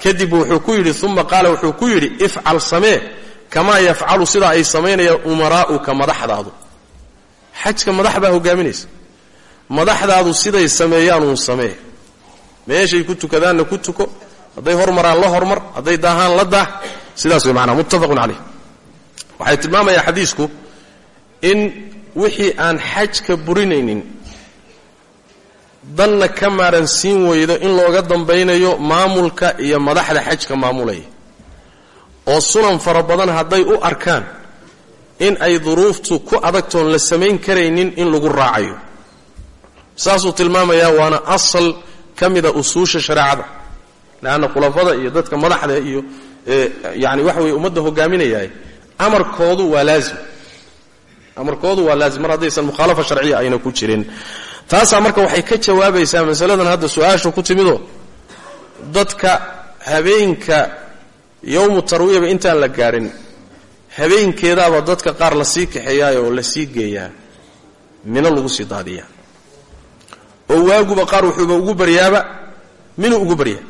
Kadib wuxuu ku yidhi uma qaala wuxuu ku yidhi ifcal samee kamaa yafcalu sidaa ay samaynayaan umaraa'uka madaxdaadu xajka madax baa hogaaminaysa madaxdaadu siday sameeyaan uun samee. Meeshay ku tukadaanna ku tuko hadday hormaraan la hormar hadday daahaan la daah sidaas way manaa muttafaqun caleyh waxay tilmaamayaa xadiisku in wixii aan xajka burinaynin danna ka maaran siin weydo in looga dambaynayo maamulka iyo madaxda xajka maamulaya. oo sunan fara badan hadday u arkaan in ay duruuftu ku adagtoon la samayn karaynin in lagu raacayo. saasuu tilmaamayaa waana asal ka mida usuusha shareecada leanna khulafada iyo dadka madaxda iyo yani waxa weye ummadda hogaaminayahay amarkoodu waa laazim. amarkoodu waa laazim. mar haddaysan mukhaalafa sharciya ayna ku jirin taasaa marka waxay ka jawaabaysaa masaladan hadda su'aasha ku timidoo dadka habeenka yowmu tarwiyaba intaan la gaadhin habeenkeedaaba dadka qaar la sii kaxeeyaayo oo la sii geeyaa mino lagu sii daadiyaa. Oo waaguba qaar wuxuuba ugu baryaaba minuu ugu baryaa.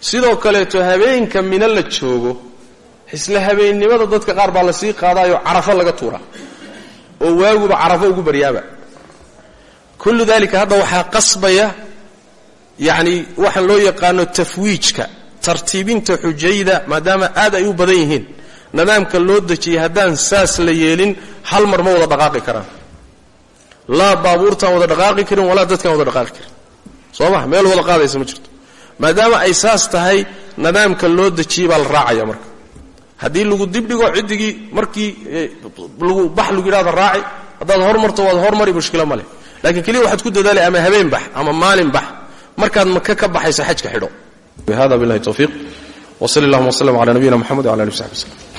Sidoo kaleeto habeenka mino la joogo isla habeennimada dadka qaar baa la sii qaadaayoo carafo laga tuuraa. Oo waaguba carafo ugu baryaaba kullu dalika hadda waxaa qasbaya yacni waxaan loo yaqaano tafwiijka tartiibinta xujayda maadaama aad ay u badan yihiin. Nidaamka loo dejiyey haddaan saas la yeelin hal mar ma wada dhaqaaqi karaan. Laa baabuurtaan wada dhaqaaqi karin walaa dadkaan wada dhaqaaqi karin. Soo ma meel wada qaadaysa ma jirto. Maadaama ay saas tahay nidaamka loo dejiyey baa la raacaya marka. Haddii lagu dibdhigo ciddigii markii lagu bax lagu yidhahda raaci haddaad hormarto waad hormari mushkila ma leh laakiin keliya waxaad ku dadaalay ama habeen bax ama maalin bax markaad maka ka baxayso xajka xidho. Hada billahi tawfiiq wa sali allahuma w sllam ala nabiyina mxamed wala ali w saxbi wslm